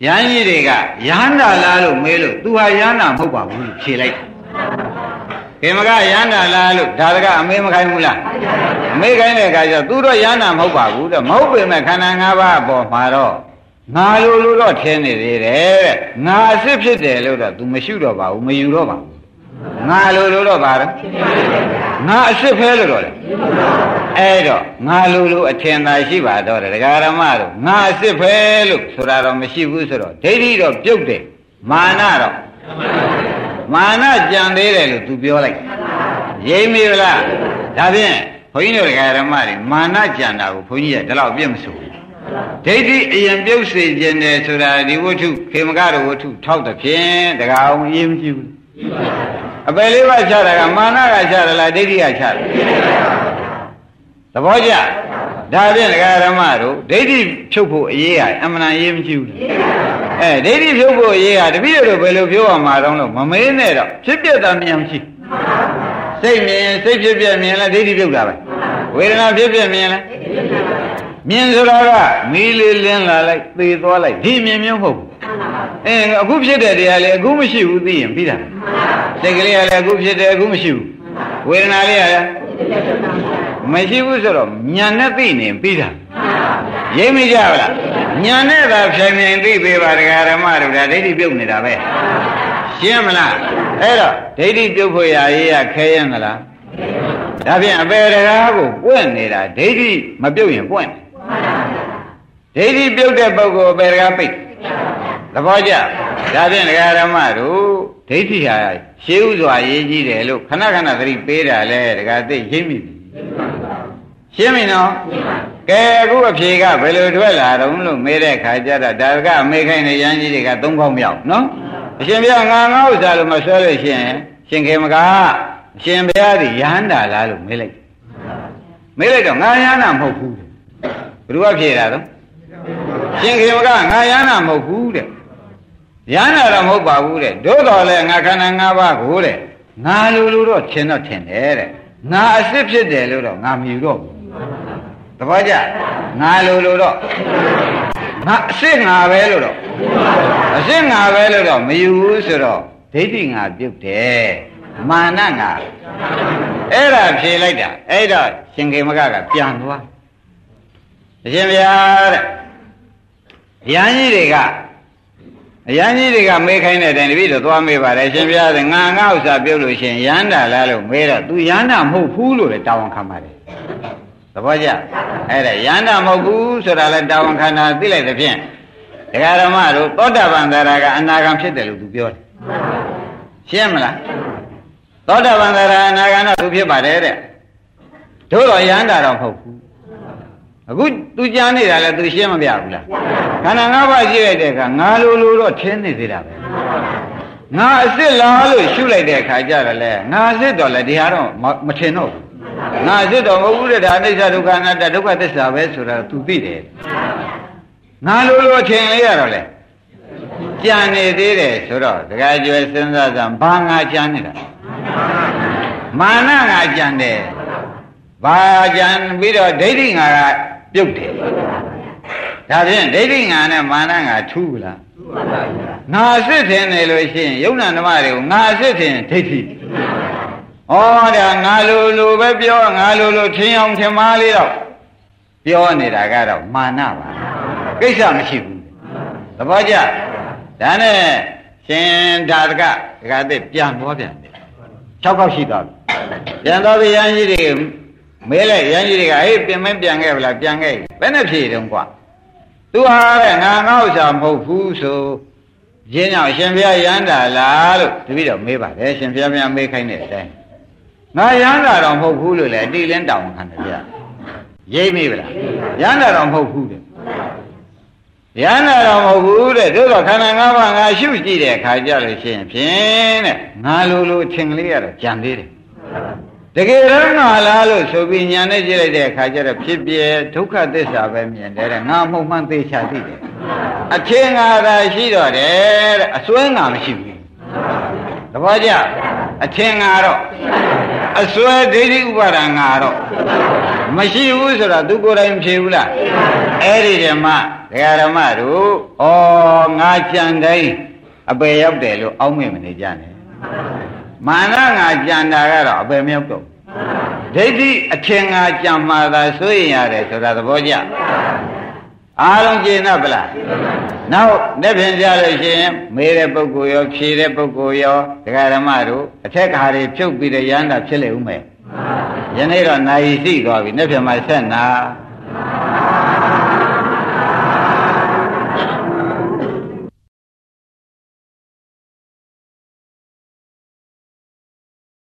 ရဟန်းကြီးတွေကရဟန္တာလားလို့မေးလို့ तू ဟာရဟန္တာမဟုတ်ပါဘူးလို့ဖြေလိုက် ခေမကရဟန္တာလားလို့ဒါတကအမေးမခိုင်းဘူးလားအမေးခိုင်းတဲ့အခါကျတော့ तू တော့ရဟန္တာမဟုတ်ပါဘူးတဲ့မဟုတ်ပေမဲ့ခန္ဓာ၅ပါးအပေါ်မှာတော့ငါလိုလိုတော့ထင်းနေသေးတယ်တဲ့ငါအစ်စ်ဖြစ်တယ်လို့တော့ तू မရှိတော့ပါဘူးမယူတော့ပါဘူးငါလိုလိုတော့ပါတော့ငါအစ်စ်ဖဲလို့တော့လေအဲ့တော့ငါလိုလိုအထင်သာရှိပါတော့တယ်ဒကာရမတို့ငါအစ်စ်ဖဲလို့ဆိုတာတော့မရှိဘူးဆိုတော့ဒိဋ္ဌိတော့ပြုတ်တယ်မာနတော့ မာနကြံသေးတယ်လို့ तू ပြောလိုက်ရိမ့်မိလားဒါဖြင့်ဘုန်းကြီးတို့ဒကာရမတွေမာနကြံတာကိုဘုန်းကြီးကဒီလောက်ပြည့်မစိုးဘူးဒိဋ္ဌိအရင်ပြုတ်စေခြင်းတယ်ဆိုတာဒီဝတ္ထုခေမကရဝတ္ထုထောက်တဲ့ဖြင့်တကအောင်အရေးမကြီးဘူးအပယ်လေးပါးချတာကမာနကချတယ်လားဒိဋ္ဌိကချတယ်သဘောကျ ဒါဖြင့်ဒကာရမတို့ဒိဋ္ဌိဖြုတ်ဖို့အရေးကအမှန်အရေးမကြီးဘူးအဲဒိဋ္ဌိဖြုတ်ဖို့အရေးကတပည့်တို့ဘယ်လိုဖြုတ်အောင်မှာတော့လို့မမေးနဲ့တော့ဖြစ်ပြတာမြန်ရှိစိတ်မြင်စိတ်ဖြစ်ပြမြင်လားဒိဋ္ဌိဖြုတ်တာပဲဝေဒနာဖြစ်ပြမြင်လားမြင်ဆိုတာကမီးလေးလင်းလာလိုက်သေသွားလိုက်ဒီမြင်မြင်မဟုတ်ဘူးအဲအခုဖြစ်တဲ့တရားလေအခုမရှိဘူးသိရင်ပြီးတာစိတ်ကလေးကလည်းအခုဖြစ်တယ်အခုမရှိဘူးဝေဒနာလေးကလည်း မရှိဘူးဆိုတော့ညာနဲ့သိနေပြီးတာရိပ်မိကြပါလားညာနဲ့သာဖြိုင်ဖြိုင်သိပေးပါဒကာဓမ္မတို့ဒါဒိဋ္ဌိပြုတ်နေတာပဲရှင်းမလားအဲ့တော့ဒိဋ္ဌိပြုတ်ဖို့ရရေးရခဲရင်မလားဒါဖြင့်အပေတကားကိုပွင့်နေတာဒိဋ္ဌိမပြုတ်ရင်ပွင့်ဒိဋ္ဌိပြုတ်တဲ့ပုဂ္ဂိုလ်အပေတကားပိတ် သဘောကျဒါဖြင့်ဒကာဓမ္မတို့ဒိဋ္ဌိဟာရှေးဥစွာရေးကြည့်တယ်လို့ခဏခဏသတိပေးတာလဲဒကာသိရိပ်မိပြီရှင်းပြီနော်ကဲအခုအဖြေကဘယ်လိုထွက်လာတော့လို့မေးတဲ့ခါကျတော့ဒါကအမေခိုင်းတဲ့ရန်ကြီးတွေကသုံးခေါက်မြောက်နော်အရှင်ဘုရားငါငါဥစ္စာလို့မဆွဲလို့ရှင်ရှင်ခေမကအရှင်ဘုရားဒီရဟန္တာလားလို့မေးလိုက်မေးလိုက်တော့ငါရဟန္တာမဟုတ်ဘူးဘယ်သူကဖြေတာတော့ရှင်ခေမကငါရဟန္တာမဟုတ်ဘူးတဲ့ ရဟန္တာတော့မဟုတ်ပါဘူးတဲ့တို့တော်လဲငါခန္ဓာ၅ပါးကိုတဲ့ငါလူလူတော့ထင်တော့ထင်တယ်တဲ့ငါအစ်စ်ဖြစ်တယ်လို့တော့ငါမယူတော့ဘူးတပည့်ကြငါလိုလိုတော့ငါအစ်စ်ငါပဲလို့တော့အစ်စ်ငါပဲလို့တော့မယူဘူးဆိုတော့ဒိဋ္ဌိငါပြုတ်တယ်မာနငါအဲ့ဒါဖြေလိုက်တာအဲ့တော့ရှင်ခေမကကပြန်သွားအရှင်ဗျာတဲ့ရဟန်းကြီးတွေက အရန်ကြီးတွေကမေးခိုင်းတဲ့အတိုင်းတပည့်တော့သွားမေးပါတယ်ရှင်ဘုရားငါငါဥစ္စာပြုတ်လို့ရှင်ရန်တာလားလို့မေးတော့ तू ရန်တာမဟုတ်ဘူးလို့လည်းတာဝန်ခံပါတယ်သဘောကျအဲ့ဒါရန်တာမဟုတ်ဘူးဆိုတာလည်းတာဝန်ခံတာသိလိုက်တဲ့ဖြင့်ဒကာရမတို့သောတာပန်သရကအနာဂံဖြစ်တယ်လို့ तू ပြောတယ်ရှင်းမလားသောတာပန်သရအနာဂံတော့ तू ဖြစ်ပါတယ်တဲ့တို့တော့ရန်တာတော့မဟုတ်ဘူး အခုသူကြားနေတာလဲသူရှင်းမပြဘူးလားခန္ဓာ၅ပါးရှိလိုက်တဲ့အခါငါလိုလိုတော့ထင်းနေသေးတာပဲငါအစ်စ်လားလို့ရှုလိုက်တဲ့အခါကျတော့လဲငါအစ်စ်တော့လဲဒီဟာတော့မထင်တော့ဘူးငါအစ်စ်တော့မဟုတ်ဘူးတဲ့ဒါအိဋ္ဌဒုက္ခအနတ္တဒုက္ခသစ္စာပဲဆိုတာသူသိတယ်ငါလိုလိုထင်လိုက်ရတော့လဲကြံနေသေးတယ်ဆိုတော့တခါကျွယ်စဉ်းစားစမ်းဘာငါကြံနေတာမာနငါကြံတယ်ဘာကြံပြီးတော့ဒိဋ္ဌိငါက ပြုတ်တယ်ဒါဖြင့်ဒိဋ္ဌိညာနဲ့မာနငါထူးလားငါအစ်စ်ထင်နေလို့ရှိရင်ယုံနာဓမ္မတွေကိုငါအစ်စ်ထင်ဒိဋ္ဌိဩဒါငါလိုလိုပဲပြောငါလိုလိုထင်အောင်ထင်မားလေးတော့ပြောနေတာကတော့မာနပါကိစ္စမရှိဘူးသဘောကျဒါနဲ့ရှင်ဒါတကဒကာသိပြန်သွားပြန်တယ်၆ခေါက်ရှိသွားပြီပြန်သွားပြီရန်ကြီးတွေ မဲလိုက်ရန်ကြီးတွေကဟေးပြင်မပြန်ခဲ့ဗလားပြန်ခဲ့ဘယ်နဲ့ဖြေတုံးကွာသူဟာတဲ့ငါငါဥစ္စာမဟုတ်ဘူးဆိုရင်းကြောင့်ရှင်ဘုရားရမ်းတာလားလို့တပည့်တော်မေးပါတယ်ရှင်ဘုရားများမေးခိုင်းတဲ့အတိုင်းငါရမ်းတာတော့မဟုတ်ဘူးလို့လေတိလင်းတောင်းခံတယ်ဗျာရိပ်မိဗလားရမ်းတာတော့မဟုတ်ဘူးတဲ့ရမ်းတာတော့မဟုတ်ဘူးတဲ့တို့တော့ခန္ဓာ၅ပါးငါရှုကြည့်တဲ့အခါကြလို့ရှိရင်ဖြင့်တဲ့ငါလိုလိုထင်ကလေးရတော့ကြံသေးတယ် တကယ်တော့ငါလားလို့ဆိုပြီးညာနဲ့ကြည့်လိုက်တဲ့အခါကျတော့ဖြစ်ပြဒုက္ခသစ္စာပဲမြင်တယ်တဲ့ငါမှုမှန်သေးချာသိတယ်အချင်းငါသာရှိတော့တယ်တဲ့အစွဲငါမရှိဘူးသဘောကျအချင်းငါတော့အစွဲဒိဋ္ဌိဥပါဒံငါတော့မရှိဘူးဆိုတော့သူကိုယ်တိုင်ဖြေဘူးလားအဲ့ဒီဓမ္မဒကာဓမ္မတို့ဩငါကြံတိုင်းအပေရောက်တယ်လို့အောက်မေ့မနေကြနဲ့ မာနငါကြံတာကတော့အပေမရောက်တော့ဒိဋ္ဌိအချင်းငါကြံမှာသာဆိုရင်ရတယ်ဆိုတာသဘောကျအားလုံးကျေနပ်ပလားနောက်လက်ဖြင့်ကြလို့ရှိရင်မေးတဲ့ပုဂ္ဂိုလ်ရောဖြေတဲ့ပုဂ္ဂိုလ်ရောဒကာဓမ္မတို့အထက်ကဟာတွေဖြုတ်ပြီးတဲ့ရဟန္တာဖြစ်လေဦးမယ်ယနေ့တော့နိုင်ရှိသွားပြီလက်ဖြင့်မှဆက်နာ